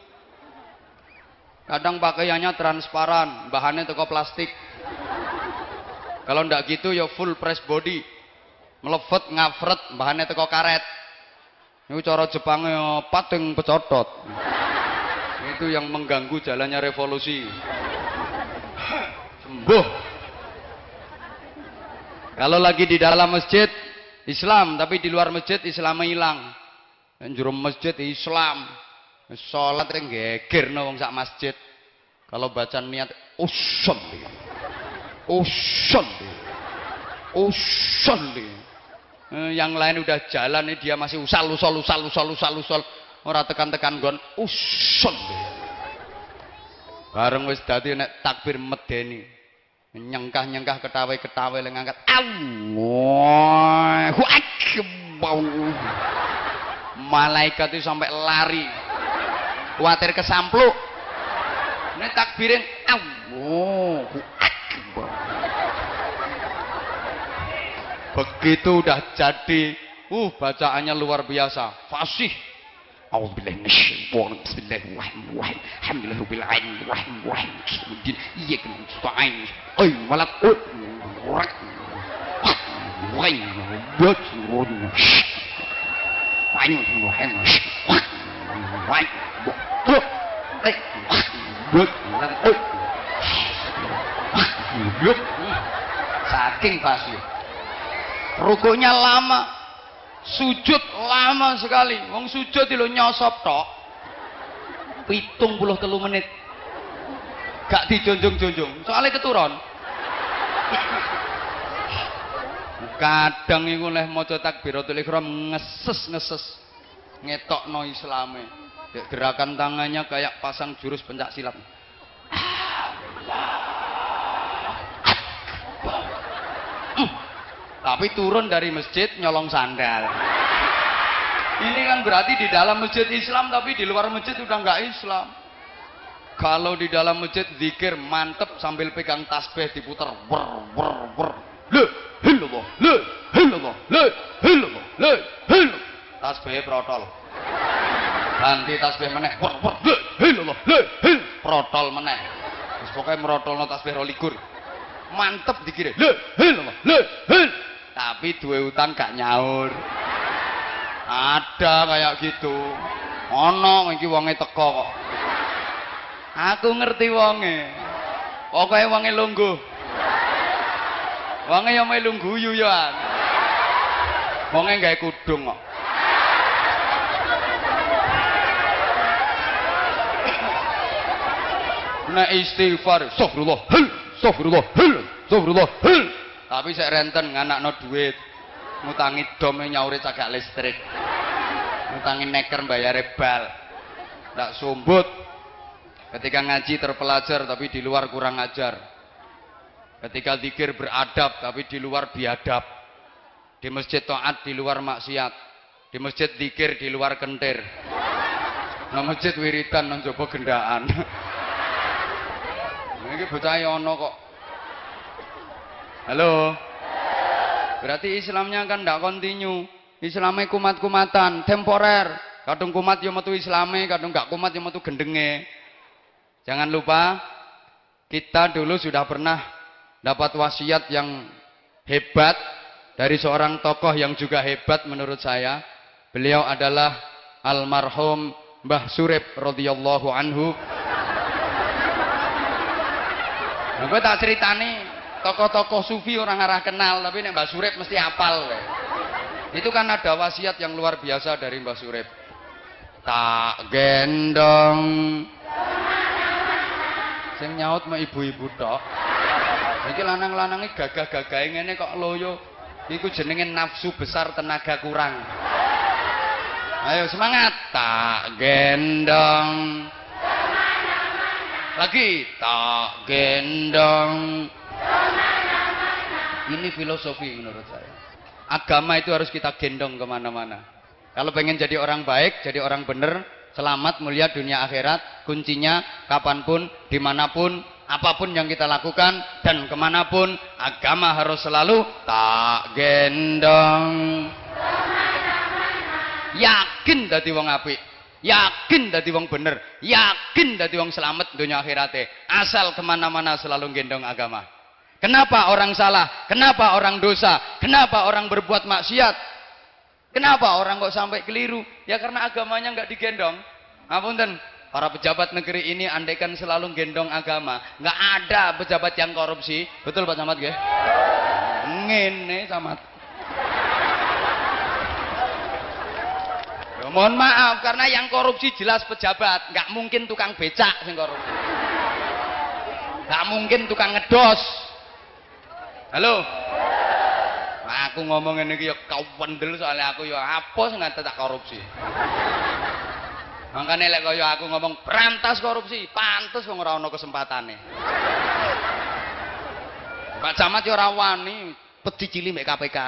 Kadang pakaiannya transparan, bahannya toko plastik. Kalau ndak gitu ya full press body. Melevet ngafret, bahannya toko karet. Ini cara Jepangnya pating pecotot. Itu yang mengganggu jalannya revolusi. Sembuh. Kalau lagi di dalam masjid Islam, tapi di luar masjid Islam hilang. Dan juru masjid Islam. Sholat yang geger wong sak masjid. Kalau baca niat usun. Usun. Usun yang lain udah jalan dia masih usal usal usal usal usal usal ora tekan-tekan gon dia. Bareng wis dadi nek takbir medeni. Nyengkah-nyengkah ketawe-ketawe leng angkat Allahu akbar. Malaikat itu sampai lari. Kuatir kesampluk. Ini takbirin Allahu akbar. Begitu udah jadi, uh bacaannya luar biasa, fasih. Eh. Saking fasih. Rukunya lama, sujud lama sekali. Wong sujud lo nyosop tok. Pitung puluh telu menit. Gak dijonjong-jonjong soalnya keturun. Kadang iku leh maca takbiratul ihram ngeses-ngeses ngetokno islame. Dek gerakan tangannya kayak pasang jurus pencak silat tapi turun dari masjid nyolong sandal. Ini kan berarti di dalam masjid Islam tapi di luar masjid udah nggak Islam. Kalau di dalam masjid zikir mantep sambil pegang tasbih diputar ber ber ber. Le hillallah le hillallah le hillallah le hillallah. Tasbih protol. Ganti tasbih meneh ber ber le hillallah le hil protol meneh. Wis pokoke merotolno tasbih rolikur. Mantep dikira le hillallah le hil tapi dua utang gak nyaur. Ada kayak gitu. Ono iki wonge teko kok. Aku ngerti wonge. Pokoknya wonge lungguh. Wonge yang melu guyu ya wonge gawe kudung kok. Nek istighfar, astagfirullah, astagfirullah, astagfirullah. Tapi saya renten nganakno duit. Ngutangi dom nyauri cagak listrik. Ngutangi neker bayar bal. Ndak sumbut. Ketika ngaji terpelajar tapi di luar kurang ajar. Ketika zikir beradab tapi di luar biadab. Di masjid taat di luar maksiat. Di masjid zikir di luar kentir. Nang masjid wiridan nang jaba gendaan. <laughs> Ini bocah ono kok. Halo. Berarti Islamnya kan tidak kontinu. Islamnya kumat-kumatan, temporer. Kadung kumat yang metu Islame, kadung gak kumat yang metu gendenge. Jangan lupa kita dulu sudah pernah dapat wasiat yang hebat dari seorang tokoh yang juga hebat menurut saya. Beliau adalah almarhum Mbah Surip radhiyallahu anhu. Nah, gue tak ceritani tokoh-tokoh sufi orang arah kenal tapi nek Mbah Surip mesti we. Itu kan ada wasiat yang luar biasa dari Mbah Surip. Tak gendong. Sing nyaut mau ibu-ibu tok. Iki lanang-lanange gagah-gagahe ngene kok loyo. Iku jenenge nafsu besar tenaga kurang. Ayo semangat. Tak gendong. Lagi tak gendong. Ini filosofi menurut saya. Agama itu harus kita gendong ke mana-mana. Kalau pengen jadi orang baik, jadi orang benar, selamat, mulia dunia akhirat, kuncinya kapan pun, di mana pun, apa pun yang kita lakukan, dan ke mana pun, agama harus selalu tak gendong. Yakin dadi wong apik. Yakin dadi wong bener. Yakin dadi wong selamat dunia akhirate. Asal ke mana-mana selalu gendong agama. Kenapa orang salah? Kenapa orang dosa? Kenapa orang berbuat maksiat? Kenapa orang kok sampai keliru? Ya karena agamanya nggak digendong. Ngapunten, para pejabat negeri ini andaikan selalu gendong agama, nggak ada pejabat yang korupsi. Betul Pak Camat nggih? Ngene Camat. Ya, mohon maaf karena yang korupsi jelas pejabat, nggak mungkin tukang becak sing korupsi. Nggak mungkin tukang ngedos. Halo. Aku ngomong ini ya kau pendel soalnya aku ya sing nganti tak korupsi. Makanya lek kaya aku ngomong berantas korupsi, pantes wong ora ana kesempatane. Pak Camat ya ora wani, pedi cili mek KPK.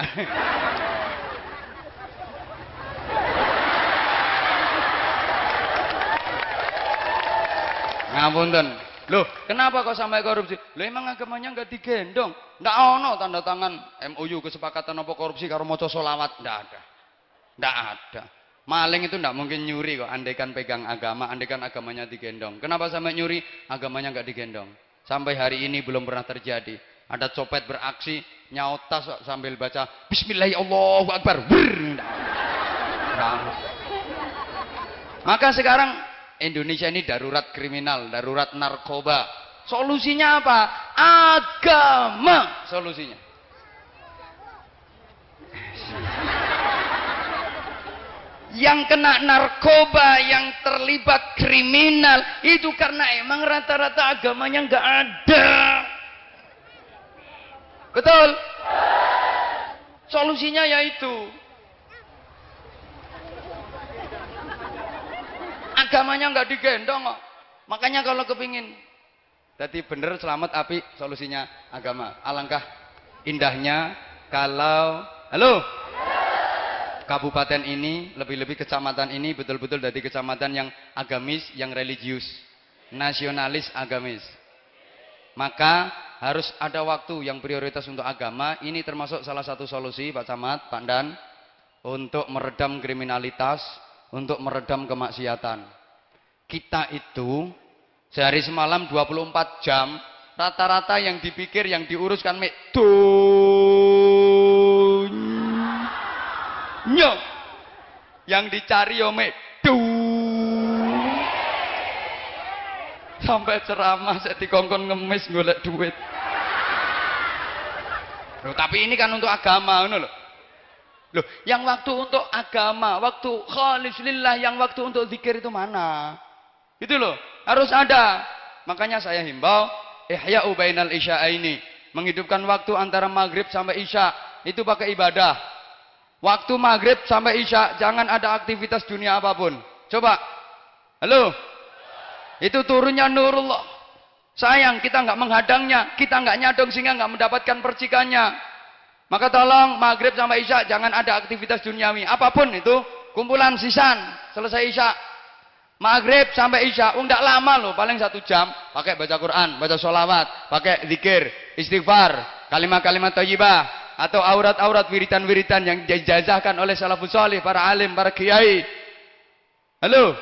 Ngapunten. Loh, kenapa kok sampai korupsi? Loh emang agamanya nggak digendong. Nggak ono tanda tangan MOU kesepakatan apa korupsi karo maca solawat. Nggak ada. Nggak ada. Maling itu nggak mungkin nyuri kok andaikan pegang agama, andaikan agamanya digendong. Kenapa sampai nyuri? Agamanya nggak digendong. Sampai hari ini belum pernah terjadi. Ada copet beraksi, nyautas sambil baca Bismillahirrahmanirrahim. Maka sekarang Indonesia ini darurat kriminal, darurat narkoba. Solusinya apa? Agama solusinya. Yang kena narkoba, yang terlibat kriminal, itu karena emang rata-rata agamanya nggak ada. Betul? Solusinya yaitu agamanya nggak digendong kok. Makanya kalau kepingin jadi bener selamat api solusinya agama. Alangkah indahnya kalau halo kabupaten ini lebih-lebih kecamatan ini betul-betul dari kecamatan yang agamis, yang religius, nasionalis agamis. Maka harus ada waktu yang prioritas untuk agama. Ini termasuk salah satu solusi Pak Camat, Pak Dan untuk meredam kriminalitas, untuk meredam kemaksiatan. Kita itu sehari semalam 24 jam, rata-rata yang dipikir, yang diuruskan mek dunya. Yang dicari yo mek Sampai ceramah saya dikongkon ngemis golek duit. Loh, tapi ini kan untuk agama, loh. Loh, yang waktu untuk agama, waktu khalis lillah, yang waktu untuk zikir itu mana? Itu loh, harus ada. Makanya saya himbau, ihya bainal isya ini. Menghidupkan waktu antara maghrib sampai isya. Itu pakai ibadah. Waktu maghrib sampai isya, jangan ada aktivitas dunia apa pun. Coba. Halo? Itu turunnya nurullah. Sayang, kita nggak menghadangnya. Kita nggak nyadong sehingga nggak mendapatkan percikannya. Maka tolong maghrib sampai isya jangan ada aktivitas duniawi. Apa pun itu, kumpulan sisan. Selesai isya. Maghrib sampai isya, oh, enggak lama loh, paling satu jam. Pakai baca Quran, baca sholawat, pakai zikir, istighfar, kalimat-kalimat thayyibah atau aurat-aurat wiritan-wiritan yang dijajahkan oleh salafus salih, para alim, para kiai. Halo?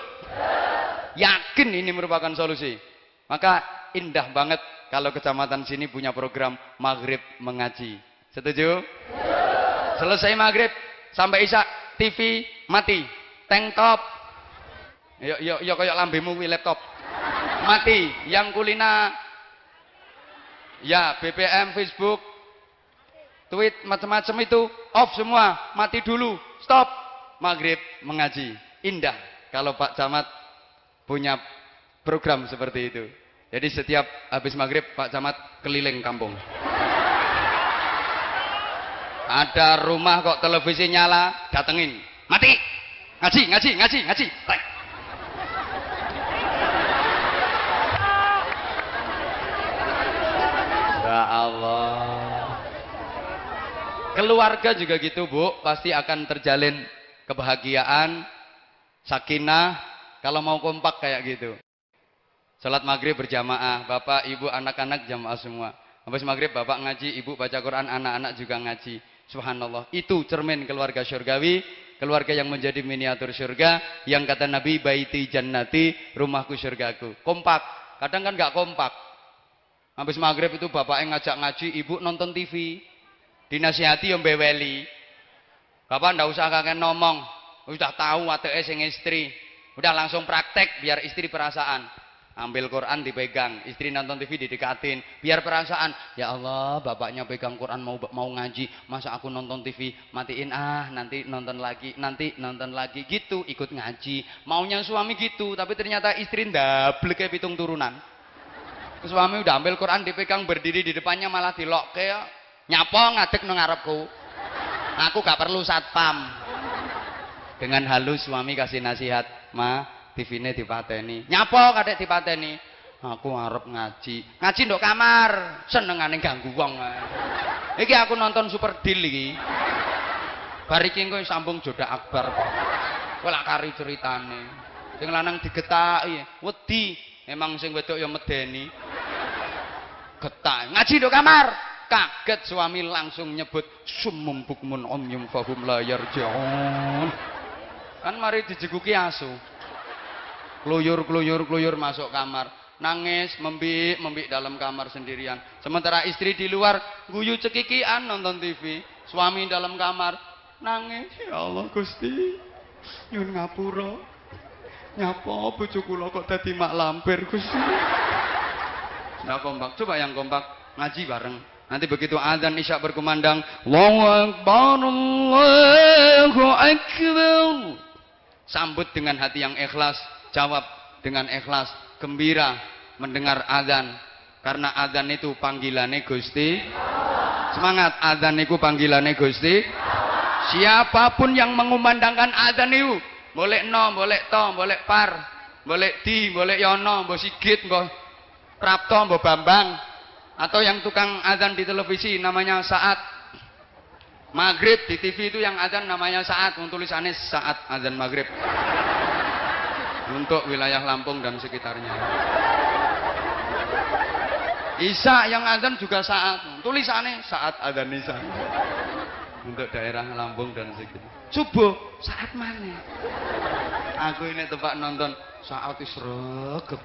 Yakin ini merupakan solusi. Maka indah banget kalau kecamatan sini punya program maghrib mengaji. Setuju? Selesai maghrib sampai isya TV mati, tank top. Yo yo yo kayak lambemu wi laptop. Mati, yang kulina ya BBM, Facebook, tweet macam-macam itu off semua, mati dulu, stop. Maghrib mengaji. Indah kalau Pak Camat punya program seperti itu. Jadi setiap habis maghrib Pak Camat keliling kampung. Ada rumah kok televisi nyala, datengin. Mati. Ngaji, ngaji, ngaji, ngaji. Tek. Ya Allah. Keluarga juga gitu, Bu. Pasti akan terjalin kebahagiaan, sakinah kalau mau kompak kayak gitu. Salat maghrib berjamaah, bapak, ibu, anak-anak jamaah semua. Habis maghrib bapak ngaji, ibu baca Quran, anak-anak juga ngaji. Subhanallah. Itu cermin keluarga syurgawi, keluarga yang menjadi miniatur surga, yang kata Nabi baiti jannati, rumahku surgaku. Kompak. Kadang kan nggak kompak. Habis maghrib itu bapak yang ngajak ngaji, ibu nonton TV. Dinasihati yang beweli. Bapak ndak usah kakek ngomong. Udah tahu wateke sing istri. Udah langsung praktek biar istri perasaan. Ambil Quran dipegang, istri nonton TV didekatin, biar perasaan. Ya Allah, bapaknya pegang Quran mau mau ngaji, masa aku nonton TV matiin ah, nanti nonton lagi, nanti nonton lagi gitu, ikut ngaji. Maunya suami gitu, tapi ternyata istri ndablek kayak pitung turunan. Suami udah ambil Quran dipegang berdiri di depannya malah dilok kayak nyapa ngadek nang ngarepku. Aku gak perlu satpam. Dengan halus suami kasih nasihat, "Ma, TV-ne dipateni." Nyapa kadek dipateni? Aku arep ngaji. Ngaji ndok kamar, senengane ganggu wong. Iki aku nonton Super Deal iki. Bar iki engko sambung Joda Akbar. Kowe lak kari ceritane. Sing lanang digetaki, wedi. Emang sing wedok ya medeni. Getak. Ngaji ndok kamar. Kaget suami langsung nyebut sumum bukmun omyum fahum la yarji'un. Kan mari dijeguki asu. Kluyur kluyur kluyur masuk kamar. Nangis, membik, membik dalam kamar sendirian. Sementara istri di luar guyu cekikian nonton TV. Suami dalam kamar nangis. Ya Allah Gusti. Nyun ngapura. Nyapa bojo kula kok dadi mak lampir Gusti. Nah kompak, coba yang kompak ngaji bareng. Nanti begitu azan isya berkumandang, Allahu Akbar, Akbar. Sambut dengan hati yang ikhlas, jawab dengan ikhlas, gembira mendengar azan. Karena azan itu panggilannya Gusti. Semangat azan itu panggilannya Gusti. Siapa pun yang mengumandangkan azan itu, boleh no, boleh to, boleh par, boleh di, boleh yono, boleh sigit, boleh Prapto, Mbok Bambang atau yang tukang azan di televisi namanya saat. Maghrib di TV itu yang azan namanya saat. Tulisannya saat azan maghrib. Untuk wilayah Lampung dan sekitarnya. Isa yang azan juga saat. Tulisannya saat azan Isa. Untuk daerah Lampung dan sekitar. Subuh saat mana? Aku ini tempat nonton saat isregep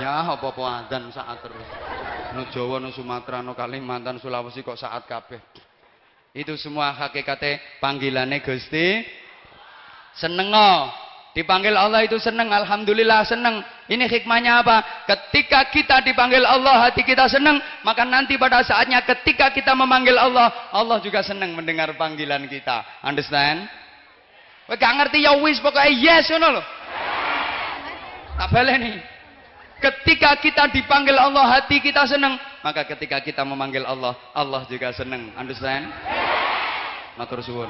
ya apa-apa azan saat terus no Jawa, no Sumatera, no Kalimantan, Sulawesi kok saat kabeh. Itu semua hakikatnya panggilannya Gusti. Seneng Dipanggil Allah itu seneng, Alhamdulillah seneng. Ini hikmahnya apa? Ketika kita dipanggil Allah, hati kita seneng. Maka nanti pada saatnya ketika kita memanggil Allah, Allah juga seneng mendengar panggilan kita. Understand? Gak ngerti ya wis pokoknya yes ngono lho. Tak baleni. Ketika kita dipanggil Allah, hati kita senang. Maka ketika kita memanggil Allah, Allah juga senang. Understand? Matur suwun.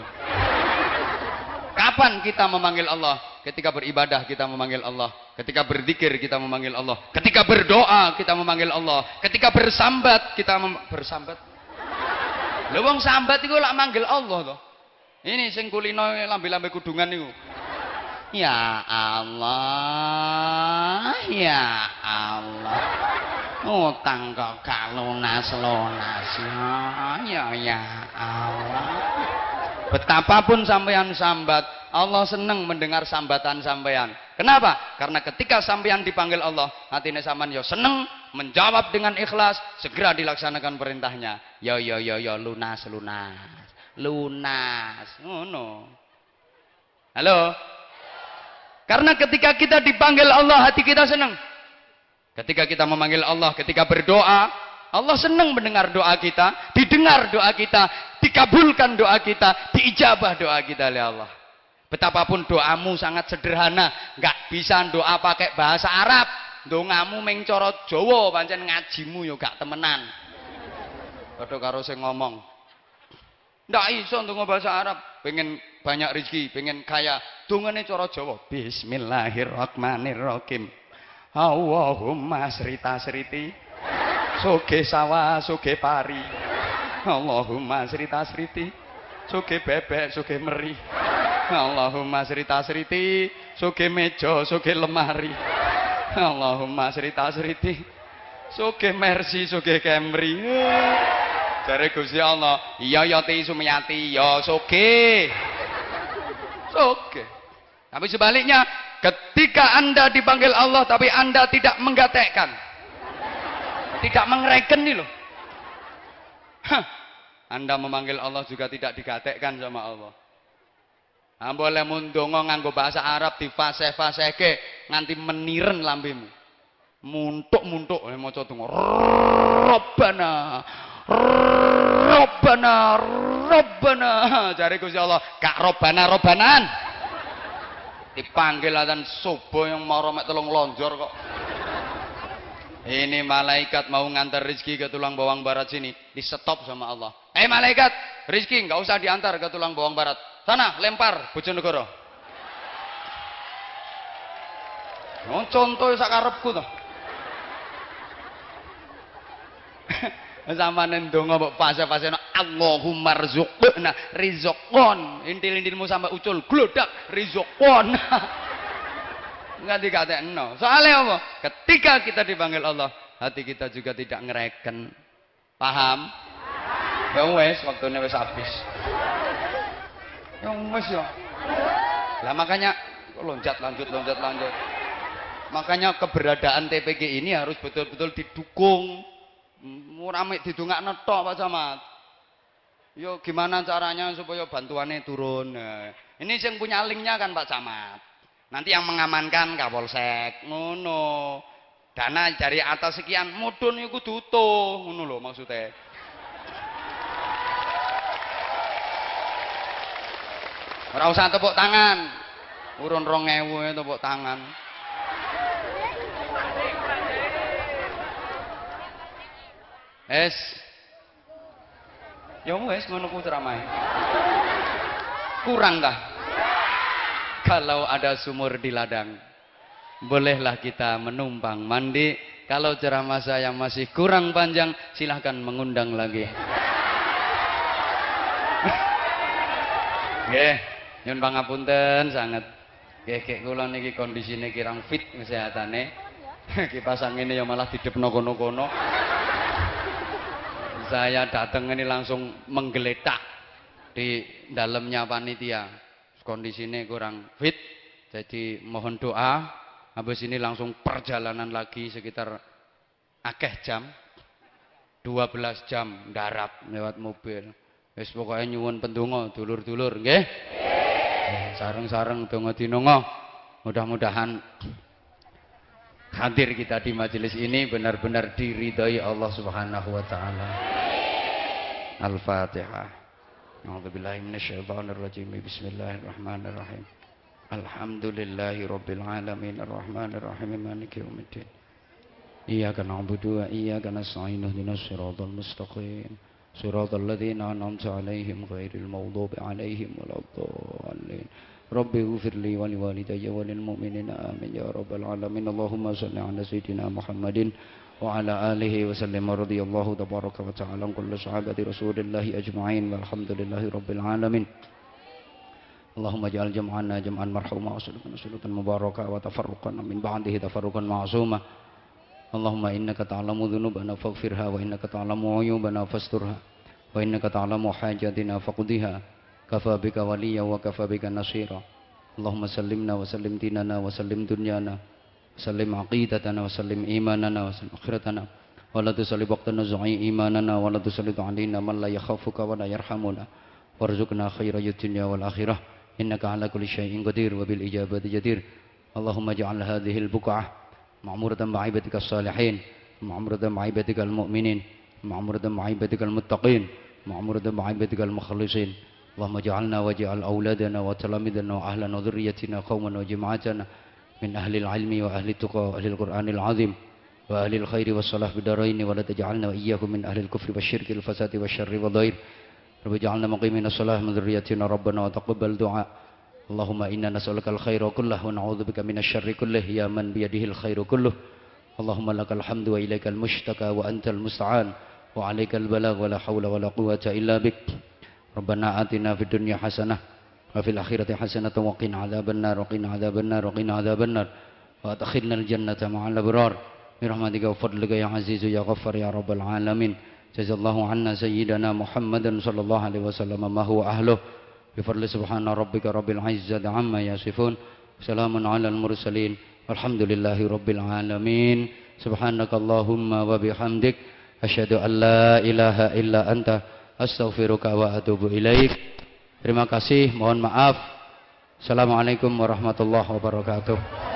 Kapan kita memanggil Allah? Ketika beribadah kita memanggil Allah. Ketika berzikir kita memanggil Allah. Ketika berdoa kita memanggil Allah. Ketika bersambat kita mem bersambat. Lha wong sambat iku lak manggil Allah toh. Ini sing kulino lambe-lambe kudungan niku. Ya Allah, ya Allah. Utang kok kalunas-lunas. Ya, ya Allah. Betapapun sampean sambat, Allah senang mendengar sambatan sampean. Kenapa? Karena ketika sampean dipanggil Allah, hati sampean yo seneng menjawab dengan ikhlas, segera dilaksanakan perintahnya. Yo yo yo yo lunas lunas. Lunas. Ngono. no. Halo? Karena ketika kita dipanggil Allah, hati kita senang. Ketika kita memanggil Allah, ketika berdoa, Allah senang mendengar doa kita, didengar doa kita, dikabulkan doa kita, diijabah doa kita oleh Allah. Betapapun doamu sangat sederhana, nggak bisa doa pakai bahasa Arab, Dongamu ming cara Jawa pancen ngajimu yo gak temenan. Padha karo sing ngomong. Ndak iso ndonga bahasa Arab, pengen banyak rezeki, pengen kaya. Dongane cara Jawa. Bismillahirrahmanirrahim. Allahumma srita sriti. Soge sawah, soge pari. Allahumma srita sriti. Soge bebek, soge meri. Allahumma srita sriti. Soge meja, soge lemari. Allahumma srita sriti. Soge mercy, soge Camry. Jare Gusti Allah, iya ya ti Sumiyati, ya soge. Soge. Tapi sebaliknya, ketika Anda dipanggil Allah tapi Anda tidak menggatekkan. Tidak mengereken nih loh. Hah. Anda memanggil Allah juga tidak digatekkan sama Allah. Nah, boleh mundongo nganggo bahasa Arab di fase-fase ke nganti meniren lambemu. Muntuk-muntuk eh maca donga. Rabbana. Rabbana, Rabbana. <laughs> Jare Gusti Allah, Kak Rabbana, Rabbanan. Dipanggil adzan subuh yang maro mek telung lonjor kok. Ini malaikat mau ngantar rezeki ke tulang bawang barat sini, di stop sama Allah. Eh malaikat, rezeki nggak usah diantar ke tulang bawang barat. Sana lempar Bojonegoro. Oh, contoh sakarepku toh. <laughs> sama ndonga mbok fase-fase Allahumma rzuqna rizqon intil-intilmu sampai ucul glodak rizqon enggak <laughs> dikatekno soalnya apa? Ketika kita dipanggil Allah hati kita juga tidak ngereken. Paham? Ya wes waktunya wes habis. Ya wes ya. Lah makanya loncat lanjut loncat lanjut. Makanya keberadaan TPG ini harus betul-betul didukung Murame didongakno tok Pak Camat. Yo gimana caranya supaya bantuannya turun. Nah, ini yang punya linknya kan Pak Camat. Nanti yang mengamankan Kapolsek, ngono. Dana dari atas sekian, mudun iku dutuh, ngono lho maksudnya. Ora usah tepuk tangan. Urun 2000 tepuk tangan. Es. Ya wes ngono ku ceramahe. Kurang kah? Kalau ada sumur di ladang, bolehlah kita menumpang mandi. Kalau ceramah saya masih kurang panjang, silahkan mengundang lagi. Nggih, nyun pangapunten sangat. Nggih, kek kula niki kondisine kirang fit kesehatane. Kipas angin ya malah didepno kono-kono saya datang ini langsung menggeletak di dalamnya panitia. Kondisinya kurang fit jadi mohon doa. Habis ini langsung perjalanan lagi sekitar akeh jam 12 jam darat lewat mobil. Wis pokoknya nyuwun pendonga dulur-dulur nggih. Sareng-sareng donga dinonga. Mudah-mudahan hadir kita di majelis ini benar-benar diridhoi Allah Subhanahu wa taala. Al-Fatihah. A'udzubillahi minasyaitonir rajim. Bismillahirrahmanirrahim. Alhamdulillahi rabbil alamin arrahmanir rahim maliki yaumiddin. Iyyaka na'budu wa iyyaka nasta'in ihdinas siratal mustaqim. Siratal ladzina an'amta 'alaihim ghairil maghdubi 'alaihim waladdallin. رب اغفر لي ولوالدي وللمؤمنين آمين يا رب العالمين. اللهم صل على سيدنا محمد وعلى آله وسلم. رضي الله تبارك وتعالى عن كل صحابة رسول الله أجمعين. والحمد لله رب العالمين. اللهم اجعل جمعنا جمعا مرحوما وسلطنا سلطا مباركا وتفرقا من بعده تفرقا معصوما. اللهم إنك تعلم ذنوبنا فاغفرها وإنك تعلم عيوبنا فاسترها وإنك تعلم حاجاتنا فقضها كفى بك وليا وكفى بك نصيرا. اللهم سلمنا وسلم ديننا وسلم دنيانا. وسلم عقيدتنا وسلم إيماننا وسلم آخرتنا. ولا تسلب وقتنا زعي إيماننا. ولا تسلط علينا من لا يخافك ولا يرحمنا. وارزقنا خير الدنيا والآخرة. إنك على كل شيء قدير وبالإجابة جدير. اللهم اجعل هذه البقعة معمورة بعبادك الصالحين معمورة بعبادك المؤمنين معمورة بعبادك المتقين معمورة بعبادك المخلصين. اللهم اجعلنا واجعل أولادنا وتلامذنا وأهلنا وذريتنا قوما وجماعتنا من أهل العلم وأهل التقى وأهل القرآن العظيم وأهل الخير والصلاح بدارين ولا تجعلنا وإياكم من أهل الكفر والشرك الفساد والشر والضير. رب اجعلنا مقيمين الصلاة من ذريتنا ربنا وتقبل دعاء. اللهم إنا نسألك الخير كله ونعوذ بك من الشر كله. يا من بيده الخير كله. اللهم لك الحمد وإليك المشتكى وأنت المستعان. وعليك البلاغ ولا حول ولا قوة إلا بك. Rabbana atina fid dunya hasanah wa fil akhirati hasanah wa qina adzaban nar wa qina adzaban nar wa qina adzaban nar wa adkhilna al jannata ma'al abrar. Bi rahmatika wa fadlika ya azizu ya ghaffar ya rabbal alamin. Jazallahu anna sayyidana Muhammadan sallallahu alaihi wasallam ma huwa ahluh. Bi fadli subhana rabbika rabbil izzati amma yasifun. Salamun alal mursalin. Walhamdulillahi rabbil alamin. Subhanakallahumma wa bihamdik. Asyhadu an la ilaha illa anta astaghfiruka wa atubu ilaik. Terima kasih, mohon maaf. Assalamualaikum warahmatullahi wabarakatuh.